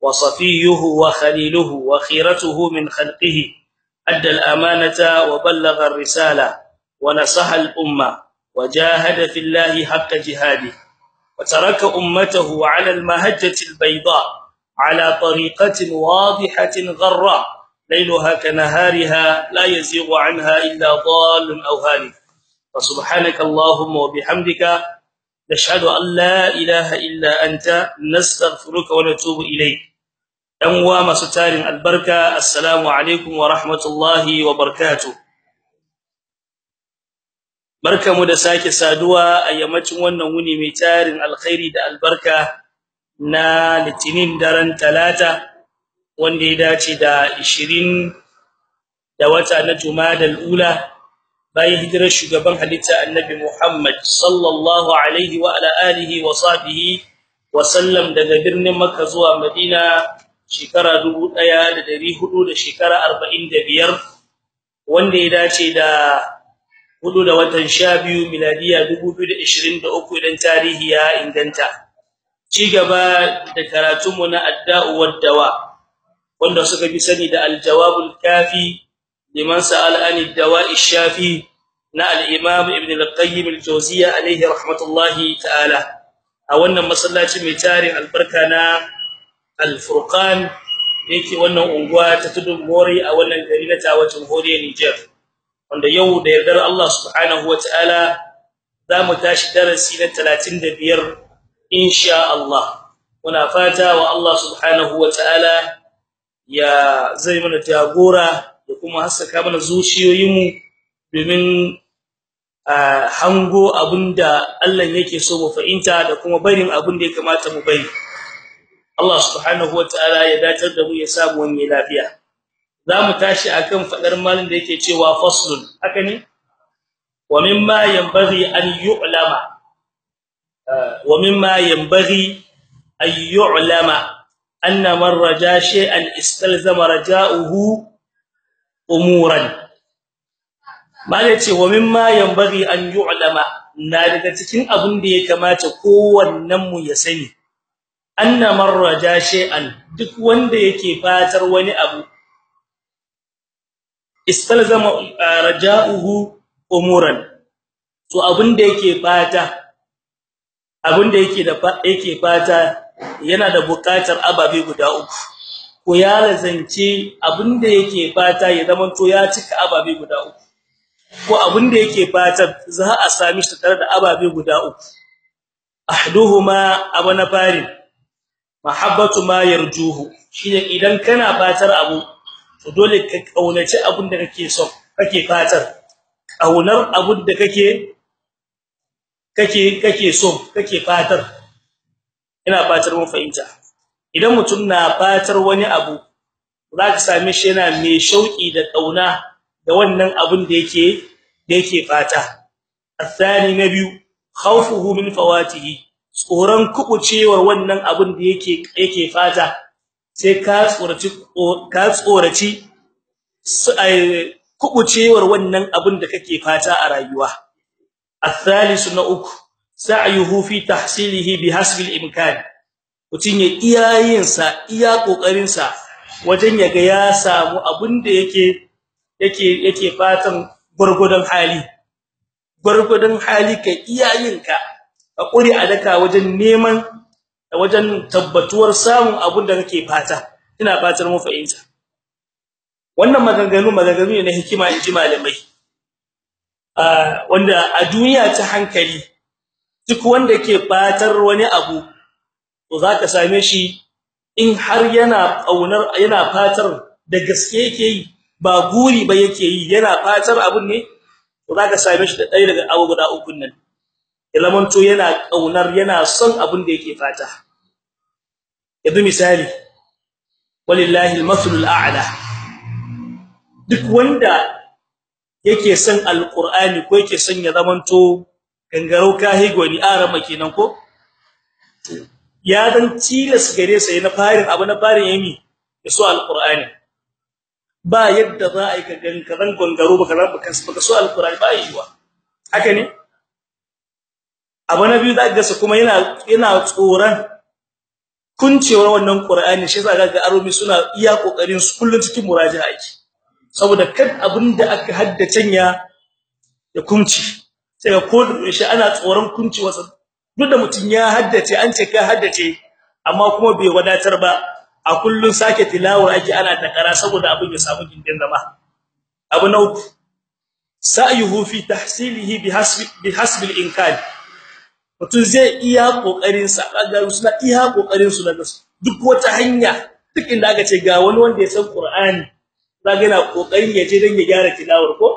وصفيه وخليله وخيرته من خلقه أدى الأمانة وبلغ الرسالة ونصح الأمة وجاهد في الله حق جهاده وترك أمته على المهجة البيضاء على طريقة واضحة غراء ليلها كنهارها لا يزيغ عنها إلا ضال أو هالك فسبحانك اللهم وبحمدك نشهد أن لا إله إلا أنت نستغفرك ونتوب إليك. Ɗan uwa masu tarin albarka assalamu alaikum wa rahmatullahi wa barakatuh. Barkamu da sake saduwa a yammacin wannan wuni mai tarin alkhairi da albarka na litinin daren talata wanda ya dace da 20 da wata na jumadal ula bayan hijirar shugaban halitta annabi Muhammad sallallahu alaihi wa ala alihi wa sahbihi wa sallam daga birnin Makka zuwa Madina shekara 1400 da shekara 45 wanda ya dace da huɗu da watan 12 miladiya 2023 idan tarihi ya inganta. Ci gaba da karatunmu na adda'u wad-dawa wanda suka bi sani da al-jawabul kafi liman sa'ala an ad-dawa'i shafi na al-imam ibn al-qayyim al-jawziyya alayhi rahmatullahi ta'ala. A wannan masallaci mai tarin albarka na al-furqan yake wannan unguwa ta tudun mori a wannan gari na tawacin horiya Niger wanda yau da yardar Allah subhanahu wataala za mu tashi darasi na 35 insha Allah. Muna fata wa Allah subhanahu wataala ya zai mana jagora da kuma haskaka mana zuciyoyinmu domin hango abin da Allah yake so mu fahimta da kuma barin abin da ya kamata mu bari. Allah subhanahu wataala ya datar da mu ya samu wani lafiya. Zamu tashi akan fadar malin da yake cewa faslun haka ne? Wa mimma yanbaghi an yu'lama. Wa mimma yanbaghi an yu'lama anna man raja shay'an istalzama raja'uhu umuran. Malai ce wa mimma yanbaghi an yu'lama. Na daga cikin abin da ya kamata kowannen mu ya sani. Anna marraja shay'an duk wanda yake fatar wani abu. Istalzama raja'uhu umuran. To abin da yake fata abin da yake da yake fata yana da buƙatar ababe guda uku. Ko ya lazance abin da yake fata ya zama to ya cika ababe guda uku. Ko abin da yake fata za a sami shi tare da ababe guda uku. Ahduhuma abana farin. mahabbatu ma yarjuhu shine idan kana fatar abu to dole ka kaunaci abin da kake so kake fatar kaunar abin da kake kake kake so kake fatar ina fatar mun fahimta idan mutum na fatar wani abu zaka same shi yana mai shauki da kauna da wannan abin da yake da yake fata الثاني nabiyu khawfuhu min fawatihi tsoron kubucewar wannan abin da yake yake fata sai ka tsoraci ka tsoraci kubucewar wannan abin da kake fata a rayuwa الثالث na uku sa'yuhu fi tahsilihi bihasbi al-imkan mutun ya iyayin sa iya kokarin sa wajen yaga ya samu abin da yake yake yake fatan gurgudan hali gurgudan hali ka iyayinka Haƙuri a daka wajen neman wajen tabbatuwar samun abin da kake fata. Ina fatar mu fahimta. Wannan maganganu maganganu ne na hikima inji malamai. Wanda a duniya ta hankali duk wanda ke fatar wani abu to zaka same shi in har yana ƙaunar yana fatar da gaske yake yi ba guri ba yake yi yana fatar abun ne to zaka same shi da ɗaya daga abu guda uku nan. Ilamanto yana ƙaunar yana son abin da yake fata. Yanzu misali walillahi almathlul a'la duk wanda yake son alqur'ani ko yake son ya zamanto gangarau kahi goni arama kenan ko? Ya dan tilas gare sa na farin abu na farin yami yaso alqur'ani. Ba yadda za a yi ka gan kazan gangaro baka baka baka so alqur'ani ba yiwa haka ne? Abu na biyu zaka ga kuma yana yana tsoran kuncewar wannan qur'ani shi zaka ga aromi suna iya ƙoƙarin su kullun cikin muraja'a ake saboda kad abin da aka haddace ya ya kunci sai ko shi ana tsoron kunci wasa duk da mutun ya haddace an ce ka haddace amma kuma bai wadatar ba a kullun sake tilawar ake ana takara saboda abin ya samu gindin zama. Abu na uku sa'yuhu fi tahsilihi bihasbi bihasbi al-imkan mutun zai iya ƙoƙarin sa kaga suna iya ƙoƙarin su daga duk wata hanya duk inda aka ce ga wani wanda ya san Qur'ani zaka yana ƙoƙarin ya je dan ya gyara tilawar ko?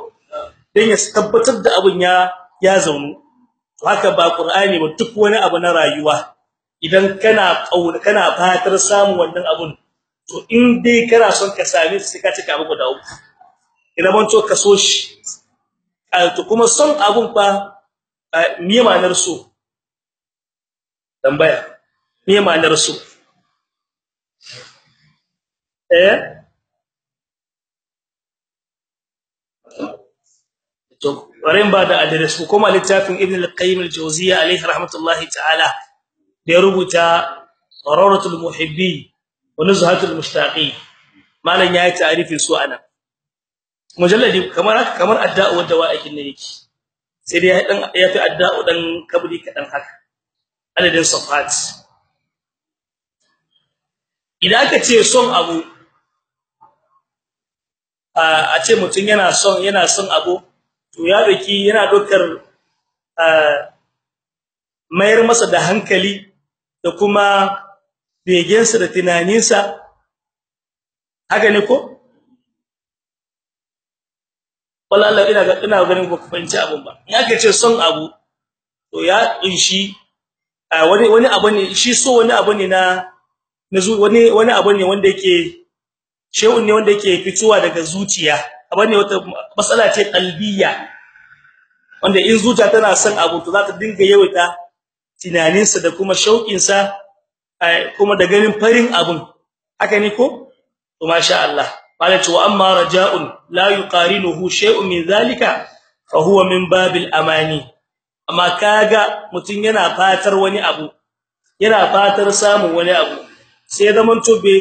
Dan ya tabbatar da abun ya ya zaunu. To haka ba Qur'ani ba duk wani abu na rayuwa. Idan kana ƙauna kana fatar samu wannan abun to in dai kana son ka same shi ka cika abu da uku. Idan ban to ka so shi. To kuma son abun fa me ma'anar so? Tambaya. Me ma'anar so eh? To warin ba da address. Ko kuma littafin ibn al-qayyim al-jawziyya alayhi rahmatullahi ta'ala da ya rubuta qararatul muhibbi wa nuzhatul mushtaqi. Malan yayi ta'rifin su a nan mujalladi kamar kamar adda'u wa dawa'ikin ne yake. Sai dai dan yafi adda'u dan kabri kadan haka. Adadin safat. Idan aka ce son abu a ce mutun yana son yana son abu to ya daki yana dokar mayar masa da hankali da kuma begensa da tunaninsa. Haka ne ko? Wallahi ina ga ina ganin ba ku fahimci abun ba. In aka ce son abu to ya ƙunshi wani wani abu ne shi so wani abu ne na wani wani abu ne wanda yake shehun ne wanda yake fitowa daga zuciya. Abu ne wata matsala ce qalbiyya wanda in zuciya tana son abu to za ta dinga yawaita tunaninsa da kuma shauƙinsa kuma da ganin farin abun. Haka ne ko? To masha Allah. Malaci wa amma raja'un la yuqarinuhu shay'un min zalika fa huwa min babil amani. Amma kaga mutun yana fatar wani abu yana fatar samun wani abu sai zaman to bai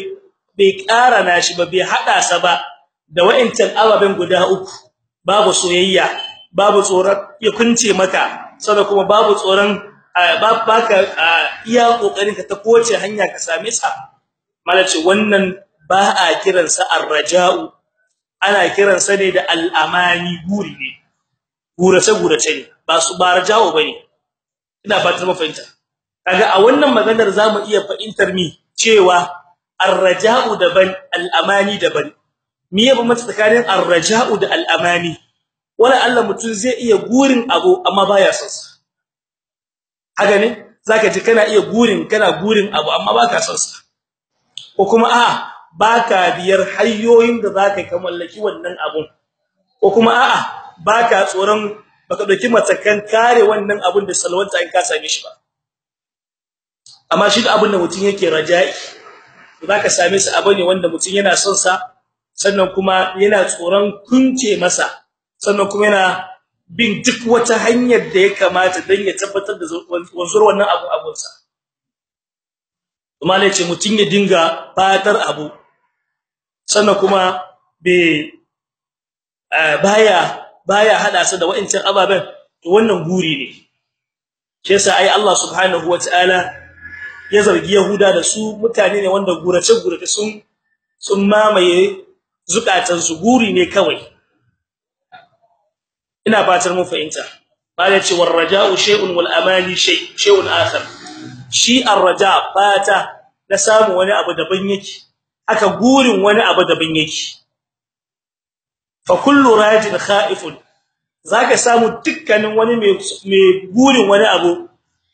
bai ƙara nashi ba bai hada sa ba da wa'incan ababen guda uku. Babu soyayya babu tsoron ya kunce maka sannan kuma babu tsoron baka iya ƙoƙarin ka ta kowace hanya ka same sa. Malaci wannan ba a kiransa ar-raja'u ana kiransa ne da al-amani guri ne. Gurace gurace ne. Ba su ba raja'u ba ne. Ina fatar mu fahimta. Kaga a wannan maganar za mu iya fahimtar mi cewa ar-raja'u daban al-amani daban. Me ya bambanta tsakanin ar-raja'u da al-amani? Wala Allah mutun zai iya gurin abu amma baya son sa. Haka ne? Zaka ji kana iya gurin kana gurin abu amma baka son sa. Ko kuma a baka biyar hayyoyin da zaka ka mallaki wannan abun. Ko kuma a'a baka tsoron baka ɗauki matakan kare wannan abun da salwanta in ka same shi ba. Amma shi da abun da mutun yake raja'i zaka same su abu ne wanda mutun yana son sa sannan kuma yana tsoron kunce masa sannan kuma yana bin duk wata hanyar da ya kamata dan ya tabbatar da wanzuwar wannan abu abunsa kuma ne ce mutun ya dinga fatar abu sannan kuma be baya baya hada su da wa'incin ababen to wannan guri ne. Shi yasa ai Allah subhanahu wataala ya zargi yahuda da su mutane ne wanda gurace gurace sun sun mamaye zukatan su guri ne kawai. Ina fatar mun fahimta. Bale ce war raja'u shay'un wal amani shay shay'un akhar. Shi ar-raja fata na samu wani abu daban yake. Aka gurin wani abu daban yake. Fa kullu rajin khaifun. Zaka samu dukkanin wani mai mai gurin wani abu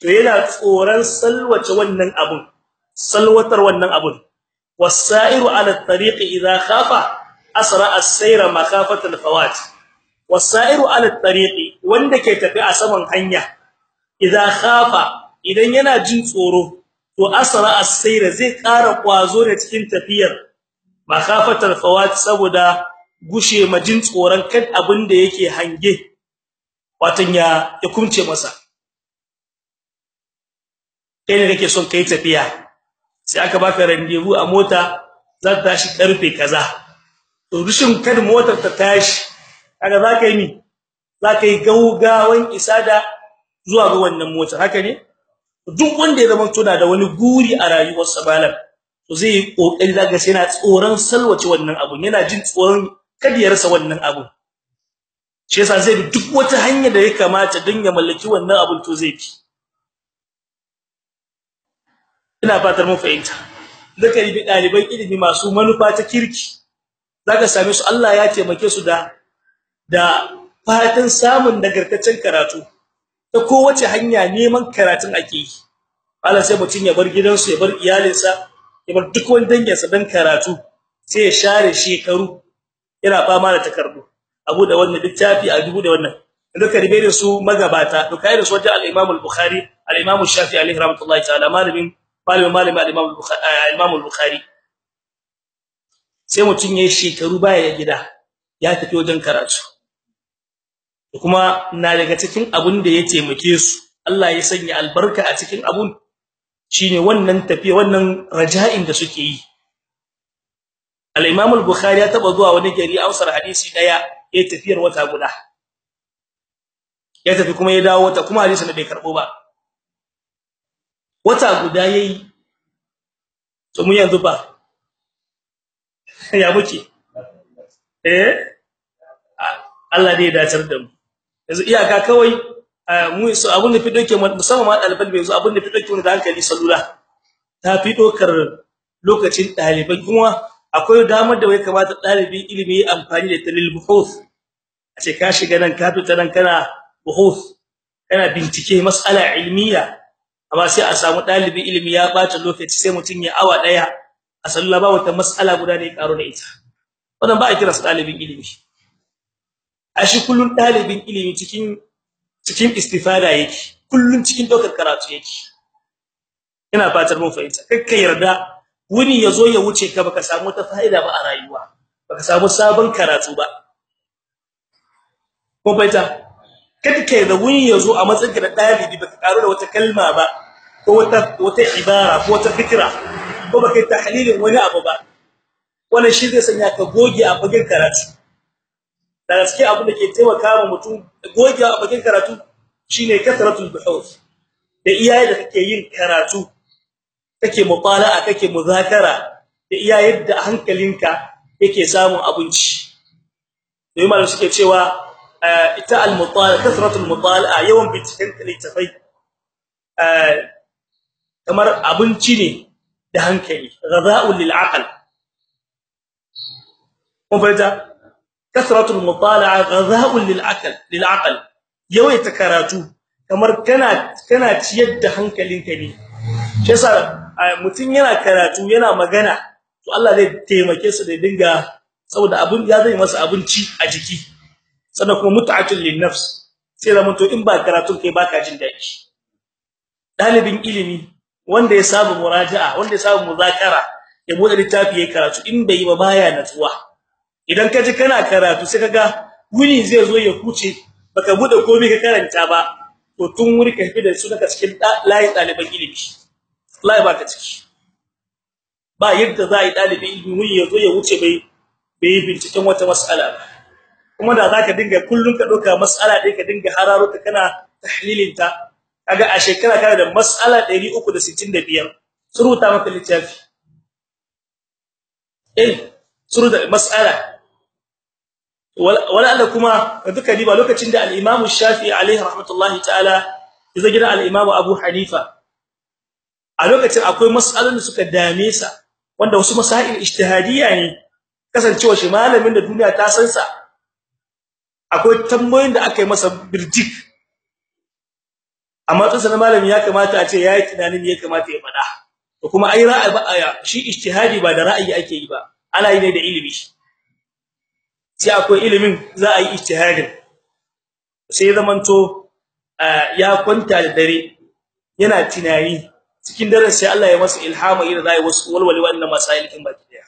to yana tsoran salwace wannan abun salwatar wannan abun. Was-sa'iru 'ala at-tariq idha khafa asra as-sayra makhafata al-fawat was-sa'iru 'ala at-tariq wanda ke tafi a saman hanya idha khafa idan yana jin tsoro to asra as-sayra zai ƙara kwazo da cikin tafiyar makhafata al-fawat saboda gushe majin tsoron kan abin da yake hange watan ya ya masa. Kai ne kake son kai tafiya? Sai aka baka rendezvous a mota za ta tashi ƙarfe kaza. To rushin kada motar ta tashi kaga zaka yi ni zaka yi gaugawan isa da zuwa ga wannan motar haka ne? Duk wanda ya zama tuna da wani guri a rayuwarsa malam to zai yi ƙoƙari zaka sai yana tsoron salwace wannan abun yana jin tsoron kada ya rasa wannan abun. Shi yasa zai bi duk wata hanya da ya kamata don ya mallaki wannan abun to zai bi. Ina fatar mun fahimta. Zaka yi daliban ilimi masu manufa ta kirki zaka same su Allah ya taimake su da da fatan samun nagartaccen karatu. Ta kowace hanya neman karatun ake yi. Allah sai mutun ya bar gidansu ya bar iyalinsa ya bar duk wani danginsa dan karatu. Sai ya share shekaru. Yana fama da takardu. Abu da wannan littafi a dubu da wannan duka ribe da su magabata duka da su wajen al-Imam al-Bukhari al-Imam Shafi'i alaihi rahmatullahi ta'ala malamin malamin malamin al-Imam al-Imam al-Bukhari. Sai mutun yayin shekaru baya ya gida ya tafi wajen karatu. Kuma na daga cikin abun da ya taimake su Allah ya sanya albarka a cikin abun shine wannan tafiya wannan raja'in da suke yi. al-Imam al-Bukhari ya taba zuwa wani gari ausar hadisi ɗaya ya tafiyar wata guda. Ya tafi kuma ya dawo wata kuma hadisin bai karbo ba. Wata guda yayi to mu yanzu ba ya muke? Eh? Allah dai ya dacar da mu. Yanzu iyaka kawai mu su abun da fi doke musamman ma daliban bai zo abun da fi doke mu da hankali salula. Ta fi dokar lokacin ɗalibai kuma akwai damar da wai kamata dalibi ilimi amfani da talil buhuth a ce ka shiga nan ka fita nan kana buhuth kana bincike mas'ala ilmiya. Amma sai a samu dalibi ilimi ya bata lokaci sai mutun ya awa ɗaya a sallah ba wata mas'ala guda ne karo da ita. Wannan ba a kira dalibin ilimi. A shi kullun dalibin ilimi cikin cikin istifada yake. Kullun cikin dokar karatu yake. Ina fatar mun fahimta. Kakka yarda wuni ya zo ya wuce ka baka samu ta fa'ida ba a rayuwa baka samu sabon karatu ba. Ko baita kada da wuni ya zo a matsayin ka da dalibi baka karo da wata kalma ba ko wata wata ibara ko wata fikra ko baka tahlilin wani abu ba. Wannan shi zai sanya ka goge a fagen karatu. Da gaske abu da ke taimaka wa mutum goge a fagen karatu shine kasratul buhuth da iyaye da kake yin karatu. Kake mutala'a kake muzakara da iya yadda hankalinka yake samun abinci. Dai malamu suke cewa ita al-mutala'a kasratul mutala'a yawan binciken littafai kamar abinci ne da hankali ghadha'un lil aql mubada kasratul mutala'a ghadha'un lil aql lil aql yawaita karatu kamar kana kana ciyar da hankalinka ne. Shi yasa mutun yana karatu yana magana to Allah zai taimake su da dinga saboda abun ya zai masa abinci a jiki. Sannan kuma mut'atul lin nafs sai da mutum in ba karatu kai baka jin daɗi dalibin ilimi wanda ya saba muraja'a wanda ya saba muzakara ya buɗe littafi yayin karatu in bai ba baya natsuwa. Idan kaji kana karatu sai kaga wuni zai zo ya kuce baka buɗe komai ka karanta ba to tun wuri ka fi da su daga cikin layin daliban ilimi. Wallahi baka ciki. Ba yadda za yi dalibin ilimi ya zo ya wuce bai bai binciken wata mas'ala ba. Kuma da zaka dinga kullun ka doka mas'ala dai ka dinga hararo ta kana tahlilin ta kaga a shekara kana da mas'ala 365 suruta maka littafi. Eh suruta mas'ala. Wala Allah kuma duka diba lokacin da al-Imam Shafi'i alaihi rahmatullahi ta'ala ya zo gidan al-Imam Abu Hanifa a lokacin akwai mas'alolin da suka dame sa wanda wasu masail ijtihadiyya ne kasancewa shi malamin da duniya ta san sa. Akwai tambayoyin da aka yi masa birjik. Amma tsansa malami ya kamata a ce yayi tunanin ya kamata ya fada to kuma ai ra'ayi ba shi ijtihadi ba da ra'ayi ake yi ba. Ana yi ne da ilimi. Sai akwai ilimin za a yi ijtihadin. Sai zamanto ya kwanta da dare yana tunani. Cikin daren sai Allah ya masa ilhama idan zai wasu walwali wannan masailikin baki ɗaya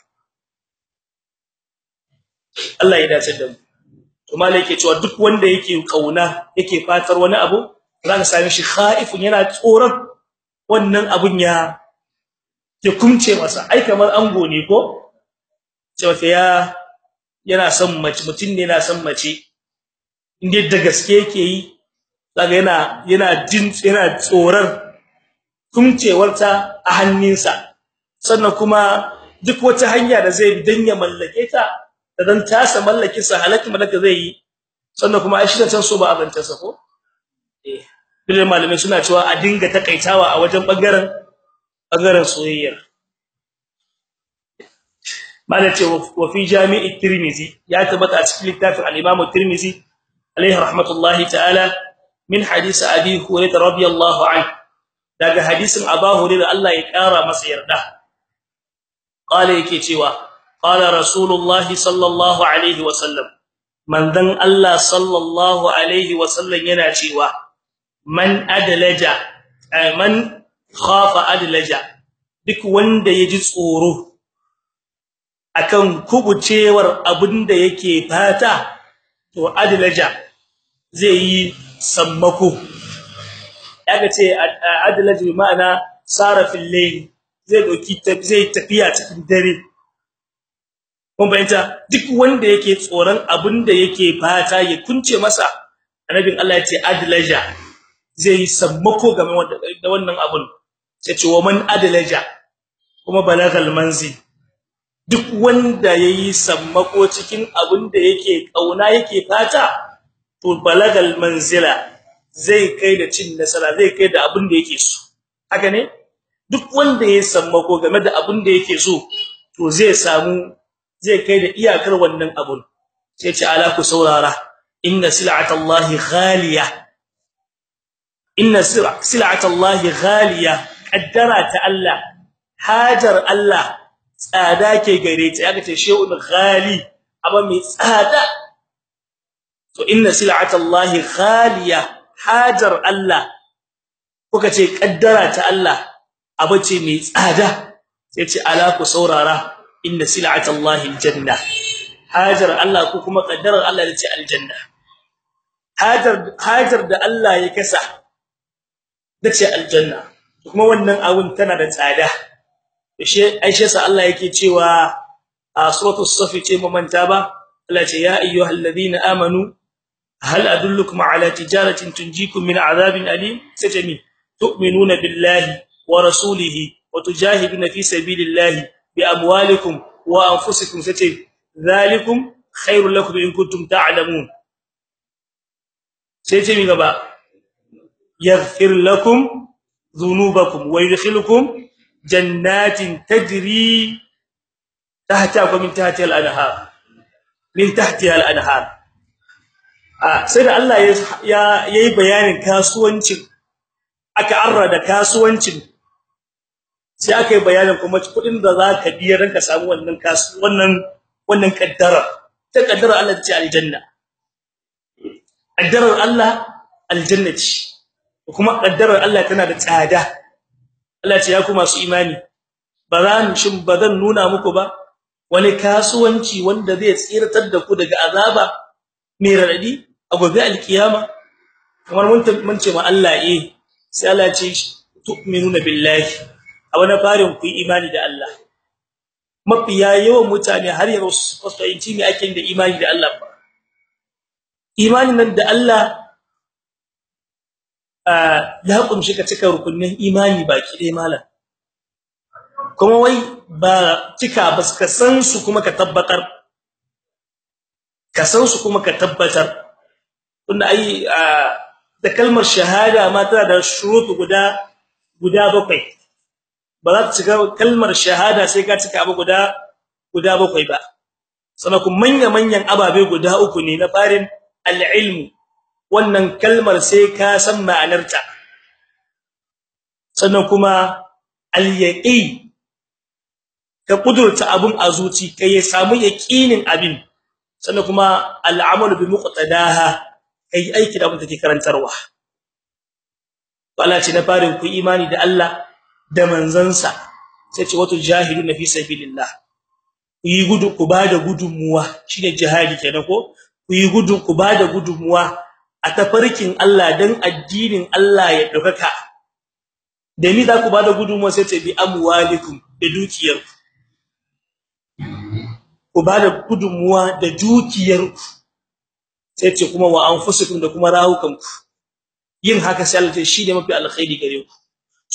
Allah ya dace da mu. To malai yake cewa duk wanda yake ƙauna yake fatar wani abu zaka same shi khaifun yana tsoron wannan abun ya ya kumce masa. Ai kamar ango ne ko? Cewa ya yana son mace mutun ne yana son mace. Inda da gaske yake yi kaga yana yana jin yana tsorar kumcewarta a hannunsa. Sannan kuma duk wata hanya da zai bi dan ya mallake ta dan tasa mallake sa halaki mallaka zai yi. Sannan kuma ai shi can so ba abanta sa ko? Eh bilal malamai suna cewa a dinga takaitawa a wajen ɓangaren ɓangaren soyayyar. Malace wa fi jami'i tirmizi ya tabbata a cikin littafin al-imam tirmizi alayhi rahmatullahi ta'ala min hadisi abi hurairah radiyallahu anhu. Daga hadisin abu hurairah Allah ya kara masa yarda. Qala yake cewa qala rasulullahi sallallahu alaihi wasallam manzon Allah sallallahu alaihi wasallam yana cewa man adlaja man khafa adlaja. Duk wanda yaji tsoro akan kubucewar abin da yake fata to adlaja zai yi sammako. Yaga ce adlaja bi ma'ana sara fil layl zai ɗauki zai tafiya cikin dare. Kun bayyana duk wanda yake tsoron abin da yake fata ya kunce masa annabin Allah ya ce adlaja zai sammako game da wannan abun. Sai ce wa man adlaja kuma balagal manzi. Duk wanda yayi sammako cikin abin da yake ƙauna yake fata to balagal manzila zai kai da cin nasara zai kai da abin da yake so. Haka ne? Duk wanda yayi sammako game da abin da yake so to zai samu zai kai da iyakar wannan abun. Sai ce ala ku saurara. Inna sil'atallahi ghaliya. Inna sil'atallahi ghaliya. Qaddara ta Allah hajar Allah tsada ke gare ta. Yaga ce shay'un ghali aba mai tsada. To inna sil'atallahi ghaliya. Hajar Allah kuka ce kaddara ta Allah aba ce mai tsada. Sai ce ala ku saurara inna sil'atallahi aljanna. Hajar Allah ku kuma kaddarar Allah ce aljanna. Hajar hajar da Allah ya kasa dace aljanna. Kuma wannan abun tana da tsada. Shi aisha sa Allah yake cewa a suratul saff ce mamanta ba? Allah ce ya ayyuhalladhina amanu hal adullukum ala tijaratin tunjikum min adhabin alim sai mi tu'minuna billahi wa rasulihi wa tujahiduna fi sabilillahi bi amwalikum wa anfusikum sai zalikum khairul lakum in kuntum ta'lamun sai mi gaba yaghfir lakum dhunubakum wa yudkhilukum jannatin tajri tahta min tahtiha al-anhar min tahtiha al-anhar ah sai da Allah ya yayi bayanin kasuwancin. Aka arrada kasuwancin. Sai aka yi bayanin kuma kuɗin da zaka biya ranka samu wannan kasu wannan wannan kaddara ta kaddara Allah ce aljanna. Kaddarar Allah aljannati kuma kaddarar Allah tana da tsada. Allah ce ya ku masu imani bazan shin bazan nuna muku ba wani kasuwanci wanda zai tsiratar da ku daga azaba mai radadi a gobe alkiyama kamar mun mun ce ma Allah eh sai Allah ya ce tu'minuna billahi. A wani farin ku imani da Allah. Mafiya yawan mutane har yanzu fasoyinci ne ake da imani da Allah ba. Imanin nan da Allah ya ƙunshi ka cika rukunin imani baki dai malam. Kuma wai ba cika ba ka san su kuma ka tabbatar. Ka san su kuma ka tabbatar. Tunda ai da kalmar shahada ma tana da shurutu guda guda bakwai. Ba za ta cika kalmar shahada sai ka cika abu guda guda bakwai ba. Sanakun manya manyan ababe guda uku ne na farin al-ilmu. Wannan kalmar sai ka san ma'anarta. Sannan kuma al-yaqin ka kudurta abun a zuci kai ya samu yaqinin abin. Sannan kuma al-amalu bi muqtadaha. Kai aiki da abin da karantarwa. Allah ce na farin ku imani da Allah da manzansa. Sai ce wato jahiluna fi sabilillah. Ku yi gudu ku ba da gudunmuwa. Shine jihadi kenan ko? Ku yi gudu ku ba da gudunmuwa a tafarkin Allah dan addinin Allah ya ɗaukaka da ni za ku ba da gudunmuwa sai ce bi amwalikum da dukiyar ku ba da gudunmuwa da dukiyar sai ce kuma wa anfusukum da kuma rawukanku. Yin haka sai Allah shi ne mafi alkhairi gare ku.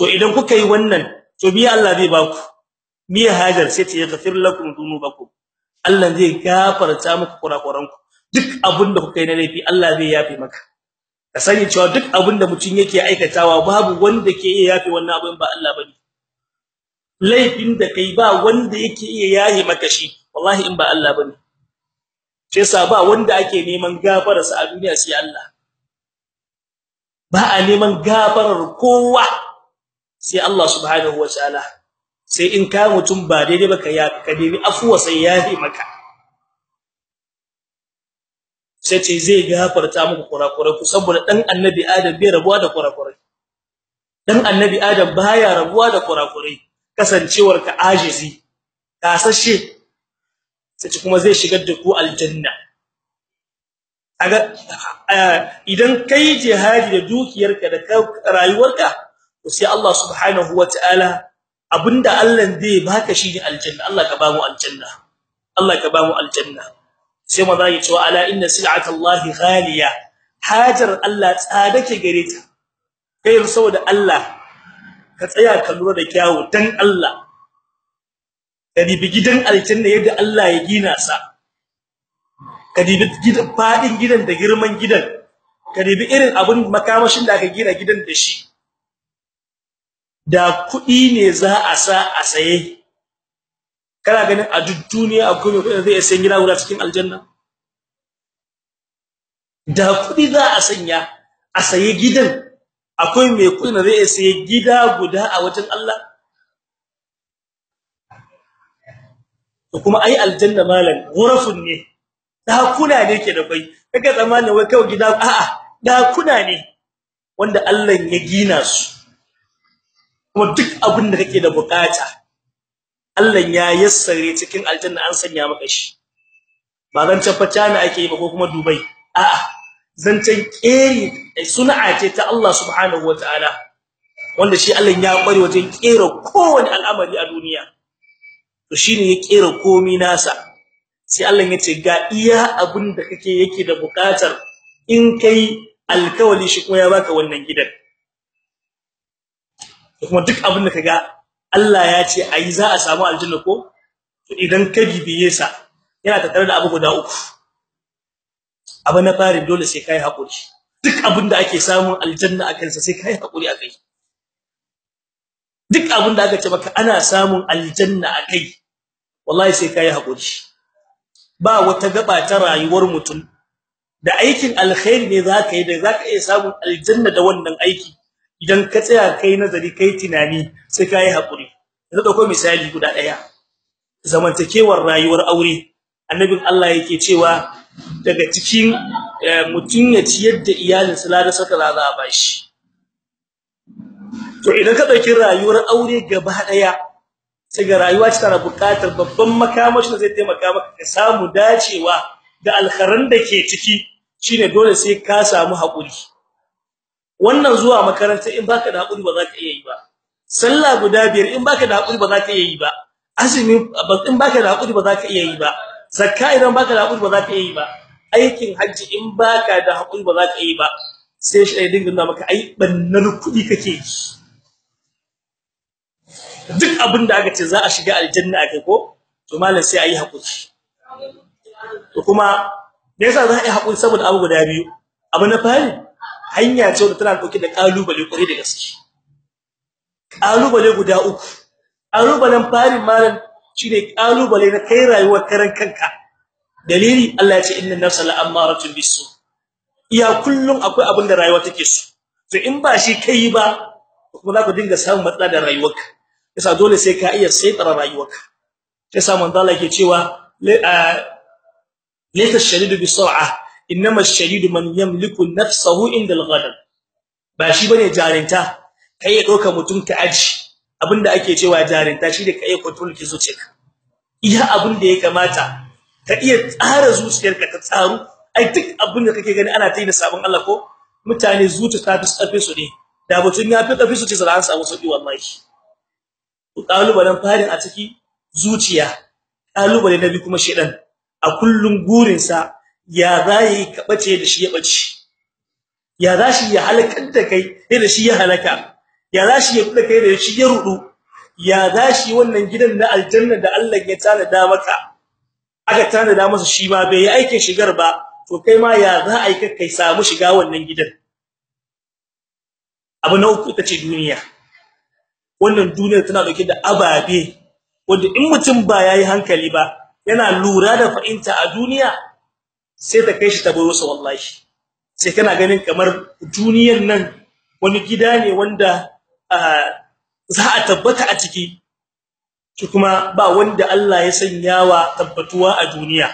To idan kuka yi wannan to biya Allah zai ba ku. Miya hajar sai ta yaghfir lakum dhunubakum. Allah zai gafarta muku kurakuran ku duk abin da kuka yi na laifi Allah zai yafe maka. Ka sani cewa duk abin da mutum yake aikatawa babu wanda ke iya yafe wannan abin ba Allah ba ne. Laifin da kai ba wanda yake iya yahe maka shi wallahi in ba Allah ba ne. Sai yasa ba wanda ake neman gafararsa a duniya sai Allah. Ba a neman gafarar kowa sai Allah subhanahu wataala sai in ka mutum ba daidai ba ka ya ka nemi afuwa sai ya yi maka. Sai ce zai gafarta muku kurakurai ku saboda dan annabi adam bai rabuwa da kurakurai. Dan annabi adam baya rabuwa da kurakurai. Kasancewar ka ajizi ƙasashe sai kuma zai shigar da ku aljanna. Kaga idan kai jihadi da dukiyarka da rayuwarka to sai Allah subhanahu wataala abin da Allah zai baka shi ne aljanna. Allah ka ba aljanna. Allah ka ba aljanna. Sai maza ya ce ala inna sil'ata Allah ghaliya. Hajar Allah tsada ke gare ta. Kai saboda Allah ka tsaya ka da kyawu dan Allah. Ka dibi gidan aljanna yadda Allah ya gina sa. Ka dibi gidan faɗin gidan da girman gidan. Ka dibi irin abun makamashin da aka gina gidan da shi. Da kuɗi ne za a sa a saye. Kana ganin a duk duniya akwai kuɗi zai sayi gida guda cikin aljanna? Da kuɗi za a sanya a saye gidan akwai mai kuɗi da zai sayi gida guda a wajen Allah? To kuma ai aljanna malan ghurafun ne. Dakuna ne ke da kai kaga zamanin wai kawai gida a'a dakuna ne wanda Allah ya gina su. Kuma duk abin da kake da buƙata Allah ya yassare cikin aljanna an sanya maka shi. Ba zan tabbata ne ake yi ba ko kuma dubai. A'a zancen keri sun'a ce ta Allah subhanahu wataala wanda shi Allah ya kware wajen kera kowane al'amari a duniya. To shine ya kera komai nasa. Sai Allah ya ce ga iya abin da kake yake da buƙatar in kai alkawali shi kuma ya baka wannan gidan. Kuma duk abin da kaga Allah ya ce ai za a samu aljanna ko? To idan ka bibiye sa yana tattare da abu guda uku. Abu na fari dole sai kai haƙuri duk abin da ake samun aljanna akan sa sai kai haƙuri akai duk abin da aka ce maka ana samun aljanna akai wallahi sai kai haƙuri ba wata gaba ta rayuwar mutum. Da aikin alkhairi ne zaka yi da zaka iya samun aljanna da wannan aiki. Idan ka tsaya kai nazari kai tunani sai kai haƙuri yanzu ɗauko misali guda ɗaya zamantakewar rayuwar aure. Annabin Allah yake cewa daga cikin mutun ya ciyar da iyalinsa la da saka za a bashi to idan ka ɗauki rayuwar aure gaba ɗaya sai ga rayuwa ce tana buƙatar babban makamashi da zai taimaka maka ka samu dacewa da alkharan da ke ciki shine dole sai ka samu haƙuri wannan zuwa makaranta in baka da haƙuri ba za ka iya yi ba. Sallah guda biyar in baka da haƙuri ba za ka iya yi ba. Azumi in baka da haƙuri ba za ka iya yi ba. Zakka idan baka da haƙuri ba za ka iya yi ba. Aikin hajji in baka da haƙuri ba za ka iya yi ba. Sai shi ya dinga maka ai bannar kuɗi kake yi. Duk abin da aka ce za a shiga aljanna akai ko to mallan sai ayi haƙuri to kuma me yasa za a yi haƙuri saboda abu guda biyu? Abu na fari hanya ce da tana ɗauke da ƙalubale kure da gaske. Kalubale guda uku. Kalubalen fari mallan shine ƙalubale na kai rayuwar karan kanka. Dalili Allah ya ce inna nafsa la'amaratun bisu iya kullun akwai abin da rayuwa take so. To in ba shi kai ba kuma za ku dinga samun matsala da rayuwarka. Yasa dole sai ka iya saitara rayuwarka. Yasa manzo Allah yake cewa laysa ash-shadidu bi-sur'a inma ash-shadidu man yamliku nafsahu inda al-ghadab ba shi ba ne jarinta. Kai ya doka mutun ka aji. Abinda ake cewa jarinta shi da kai control ki zuciyarka. Iya abin da ya kamata. Ka iya tsara zuciyarka ta tsaru. Ai duk abin da kake gani ana tayi da sabon Allah ko mutane zuciya ta fi tsafe su ne. Da mutun ya fi tsafe su ce sai an samu sauƙi wallahi. Kalubalen farin a ciki zuciya. Kalubale na bi kuma shedan a kullun gurin sa ya zai kabace da shi ya bace ya zashi ya halakar da kai da shi ya halaka. Ya zashi ya kuda kai da shi ya rudu ya zashi wannan gidan na aljanna da Allah ya tanada maka aka tanada masa shi ma bai yi aikin shigar ba to kai ma ya za a kai samu shiga wannan gidan? Abu na uku ita ce duniya. Wannan duniyar tana ɗauke da ababe wanda in mutum ba yayi hankali ba yana lura da fa'inta a duniya sai ta kai shi ta baro sa wallahi. Sai kana ganin kamar duniyar nan wani gida ne wanda za a tabbata a ciki shi kuma ba wanda Allah ya sanyawa tabbatuwa a duniya.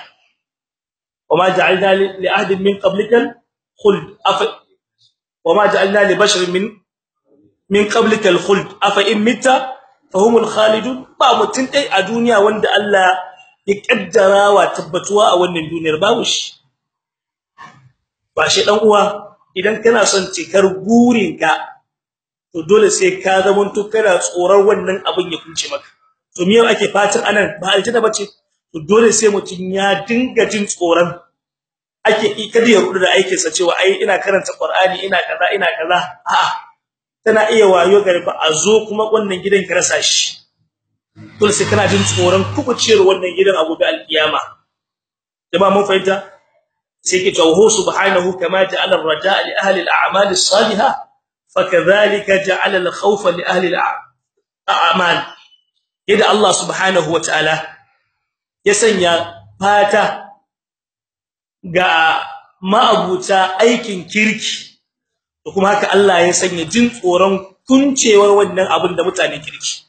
Wama ja'alna li ahadin min qablikal khuld wama ja'alna li basharin min min qablikal khuld. Afa in mitta fahumul khalidun. Ba mutun dai a duniya wanda Allah ya kaddara wa tabbatuwa a wannan duniyar babu shi. Ba shi dan uwa idan kana son cikar burinka to dole sai ka zamanto kana tsoron wannan abin ya kunce maka. To me ake fatan a nan? Ba aljanna bace to dole sai mutun ya dinga jin tsoron ake kada ya rudu da aikin sa cewa ai ina karanta qur'ani ina kaza ina kaza. A'a. Tana iya wayo garba a zo kuma wannan gidan ka rasa shi. Dole sai kana jin tsoron kubucewar wannan gidan a gobe alkiyama jama'a mun fahimta? Sai ke cewa subhanahu kama ja'ala ar-raja'a li ahli al-a'mal as-salihah fakadhalika ja'ala al-khawfa li ahli al-a'mal. Idan Allah subhanahu wa ta'ala ya sanya fata ga ma'abuta aikin kirki da kuma haka Allah ya sanya jin tsoron kuncewar wannan abin da mutane kirki.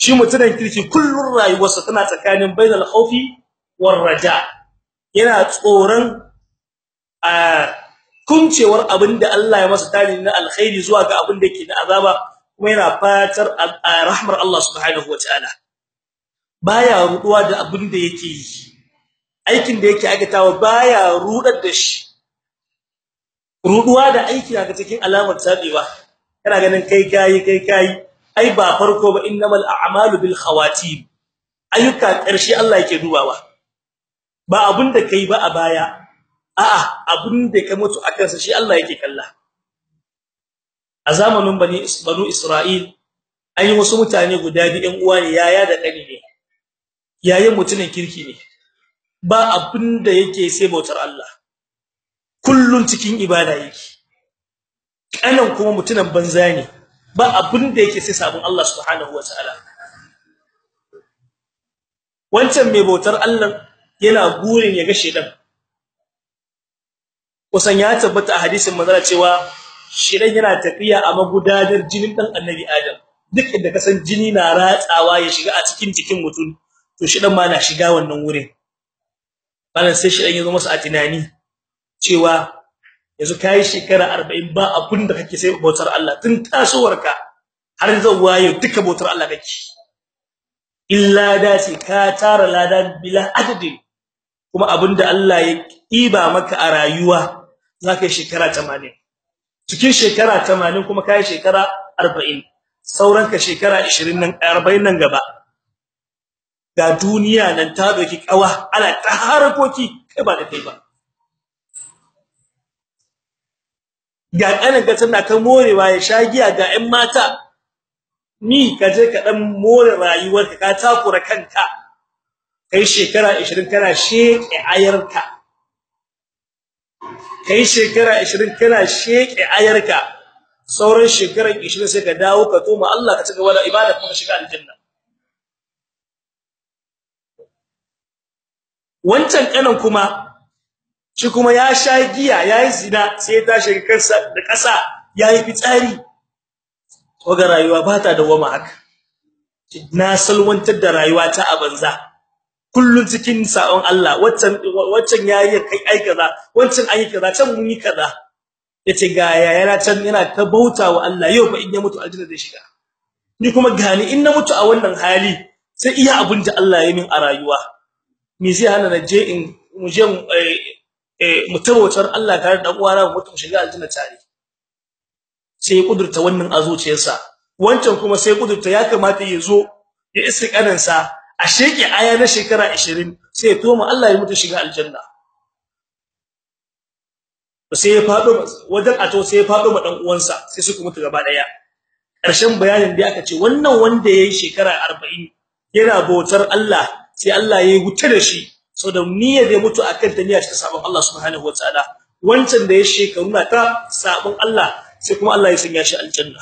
Shi mutunan kirki kullun rayuwarsa tana tsakanin bainal khawfi war raja. Yana tsoron a kuncewar abin da Allah ya masa tani na alkhairi zuwa ga abin da yake na azaba kuma yana fatar rahmar Allah subhanahu wataala baya ruduwa da abin da yake yi. Aikin da yake aikatawa baya rudar da shi. Ruduwa da aiki daga cikin alamar tabewa kana ganin kai kai kai kai ai ba farko ba innamal a'malu bil khawatim. Ayyuka ƙarshe Allah yake dubawa. Ba abin da kai ba a baya. A'a abin da ka mutu akan sa shi Allah yake kalla. A zamanin bani banu Isra'il ayi wasu mutane guda biyu ɗan uwa ne yaya da kani ne. Yayin mutumin kirki ne. Ba abin da yake sai bautar Allah. Kullun cikin ibada yake. Kanan kuma mutumin banza ne. Ba abin da yake sai sabon Allah subhanahu wataala wancan mai bautar Allah yana burin ya ga shedan kusan ya tabbata a hadisin manzara cewa shedan yana tafiya a magudanar jinin dan annabi Adam. Duk da kasan jini na ratsawa ya shiga a cikin jikin mutum to shedan ma na shiga wannan wurin. Balan sai shedan ya zo masa a tunani cewa yanzu kai shekara 40 ba abun da kake sai bautar Allah. Tun tasowarka har zan waye duka bautar Allah kake. Illa da ce ka tara ladan bila adadin kuma abin da Allah ya kiba maka a rayuwa zaka yi shekara 80 cikin shekara 80 kuma kai shekara 40 sauran ka shekara 20 nan 40 nan gaba ga duniya nan ta doki kawa ana ta harakoki kai ba da kai ba. Ga kanin ga tana ta morewa ya shagiya ga 'yan mata. Ni kaje ka dan more rayuwarka ka takura kanka. Kai shekara 20 kana sheke ayarka. Kai shekara 20 kana sheke ayarka. Sauran shekara 20 sai ka dawo ka toma Allah ka cigaba da ibada kuma shiga aljanna. Wancan kanan kuma shi kuma ya sha giya yayi zina sai ya tashi kansa da ƙasa yayi fitsari. Ga rayuwa ba ta dawama haka. Na salwantar da rayuwata a banza. Kullun cikin sa'on Allah waccan waccan yayi kai ai kaza waccan ayi kaza can mun yi kaza. Yace ga yayana can yana ta bautawa Allah yau fa in ya mutu aljanna zai shiga. Ni kuma gani in na mutu a wannan hali sai iya abin da Allah ya min a rayuwa. Me zai hana na je in mu je mu tabbatar Allah tare da uwana mu mutu shiga aljanna tare. Sai ya kudurta wannan a wancan kuma sai kudurta ya kamata ya zo ya isa kanansa a sheke aya na shekara 20 sai ya toma Allah ya mutu shiga aljanna. Sai ya fado wajen ato sai ya fado ma dan uwansa sai suka mutu gaba ɗaya ƙarshen bayanin da aka ce wannan wanda yayi shekara 40 yana bautar Allah sai Allah yayi wuta da shi. Saboda niyyar da mutu akan ta niyya ta sabon Allah subhanahu wataala wancan da ya shekaru na ta sabon Allah sai kuma Allah ya sanya shi aljanna.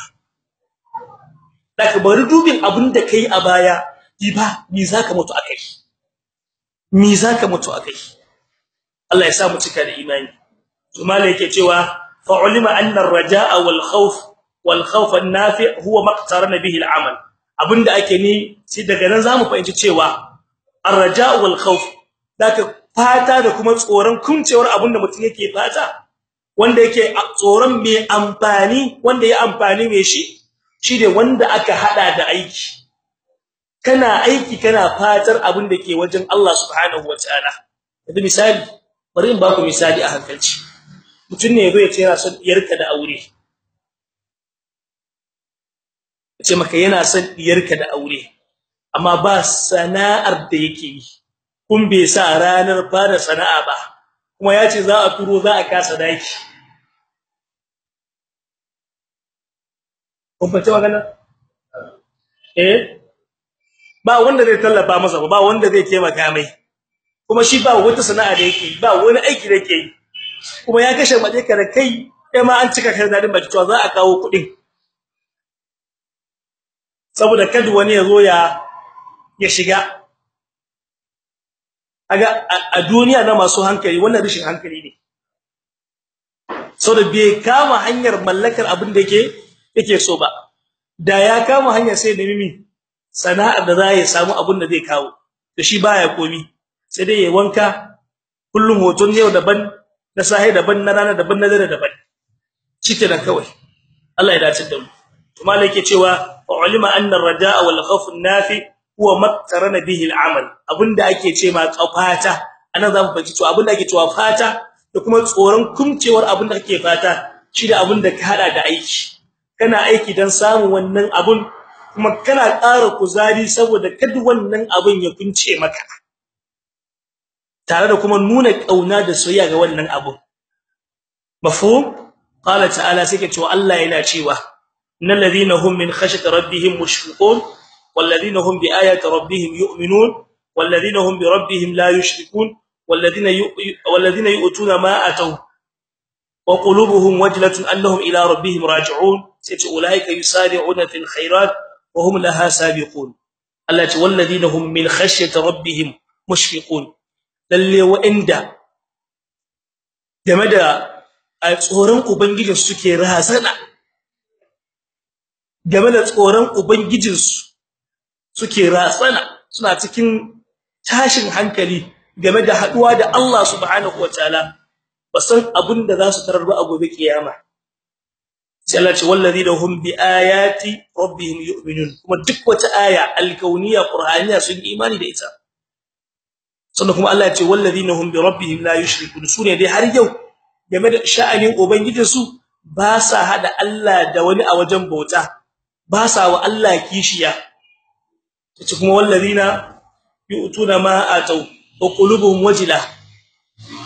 Daga bari dubin abin da kai a baya yi ba me zaka mutu akai me zaka mutu akai Allah ya sa mu cika da imani. To malai yake cewa fa ulima anna ar-rajaa wal khawf wal khawf an-nafi' huwa maqtarana bihi al-amal. Abinda ake ni sai daga nan za mu fahimci cewa ar-rajaa wal khawf daga fata da kuma tsoron kuncewar abin da mutum yake fata wanda yake tsoron mai amfani wanda ya amfani mai shi shine wanda aka hada da aiki. Kana aiki kana fatar abin da ke wajen Allah subhanahu wataala yanzu misali bari in baku misali a hankalci. Mutum ne ya zo ya ce yana son diyarka da aure. Yace maka yana son diyarka da aure amma ba sana'ar da yake yi. Kun bai sa ranar fara sana'a ba kuma ya ce za a turo za a kasa daki. Kun fata magana eh ba wanda zai tallafa masa ba wanda zai taimaka mai. Kuma shi ba wata sana'a da yake ba wani aiki da yake kuma ya kashe maje ka da kai kai ma an cika kai daɗin baki cewa za a kawo kuɗin saboda kada wani ya zo ya ya shiga. Aga a duniya na masu hankali wannan rishin hankali ne. Saboda bai kama hanyar mallakar abin da yake yake so ba. Da ya kama hanyar sai da mimi sana'ar da za ya samu abin da zai kawo. To shi baya komi. Sai dai ya wanka kullum hoton yau daban na sahi daban na rana daban na dare daban. Cike da kawai. Allah ya dace da mu. To malai cewa ulima anna ar-rajaa wal khawf an-nafi huwa maktarana bihi al-amal. Abinda ake ce ma kafata a nan za mu fahimci to abin da ake cewa fata da kuma tsoron kumcewar abin da kake fata shi da abin da ka hada da aiki. Kana aiki dan samun wannan abun kuma kana ƙara kuzari saboda kada wannan abun ya kunce maka. Tare da kuma nuna ƙauna da soyayya ga wannan abun. Mafhum? Qala ta'ala sai ke cewa Allah yana cewa innal ladina hum min khashyati rabbihim mushfiqun. La yushrikun wal ladina wal ladina yu'tuna ma ataw wa qulubuhum wajlatun annahum ila rabbihim raji'un sai ce ulaika yusari'una fil khairat wa hum laha sabiqun Allah ce wal ladina hum min khashyati rabbihim mushfiqun lalle wa'inda game da tsoron ubangijin suke razana game da tsoron ubangijin su suke razana suna cikin tashin hankali game da haɗuwa da Allah subhanahu wataala basan abin da za su tarar ba a gobe kiyama. Sai Allah ce wallazina hum bi ayati rabbihim yu'minun. Kuma duk wata aya alkauniya qur'aniya sun imani da ita. Sannan kuma Allah ya ce wallazina hum bi rabbihim la yushrikun. Sune dai har yau game da sha'anin ubangijinsu ba sa hada Allah da wani a wajen bauta ba sa wa Allah kishiya. Tace kuma wallazina yu'tuna ma atau wa qulubuhum wajila.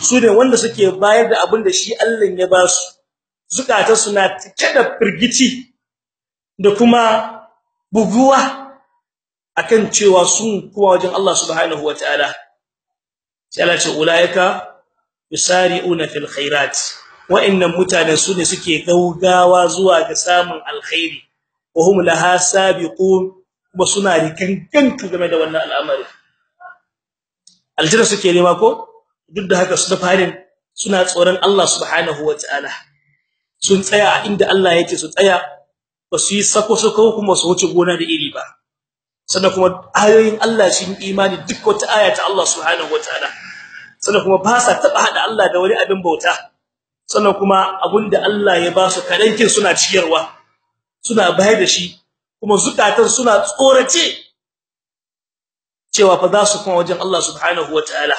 Sune wanda suke bayar da abin da shi Allah ya ba su. Zukata suna cike da firgici da kuma buguwa akan cewa sun kuma wajen Allah subhanahu wataala sai Allah ce ulaika yusari'una fil khairat. Wa'annan mutanen su ne suke gaugawa zuwa ga samun alkhairi. Wa hum laha sabiqun. Kuma suna rikan kanka game da wannan al'amari aljanna suke nema ko? Duk da haka su da farin suna tsoron Allah subhanahu wataala sun tsaya inda Allah yake su tsaya ba su yi sako sako kuma su wuce gona da iri ba. Sannan kuma ayoyin Allah shi imani duk wata aya ta Allah subhanahu wataala sannan kuma ba sa taba hada Allah da wani abin bauta. Sannan kuma abin da Allah ya ba su kadankin suna ciyarwa suna bayar da shi kuma zukatan suna tsorace cewa fa za su kuma wajen Allah subhanahu wataala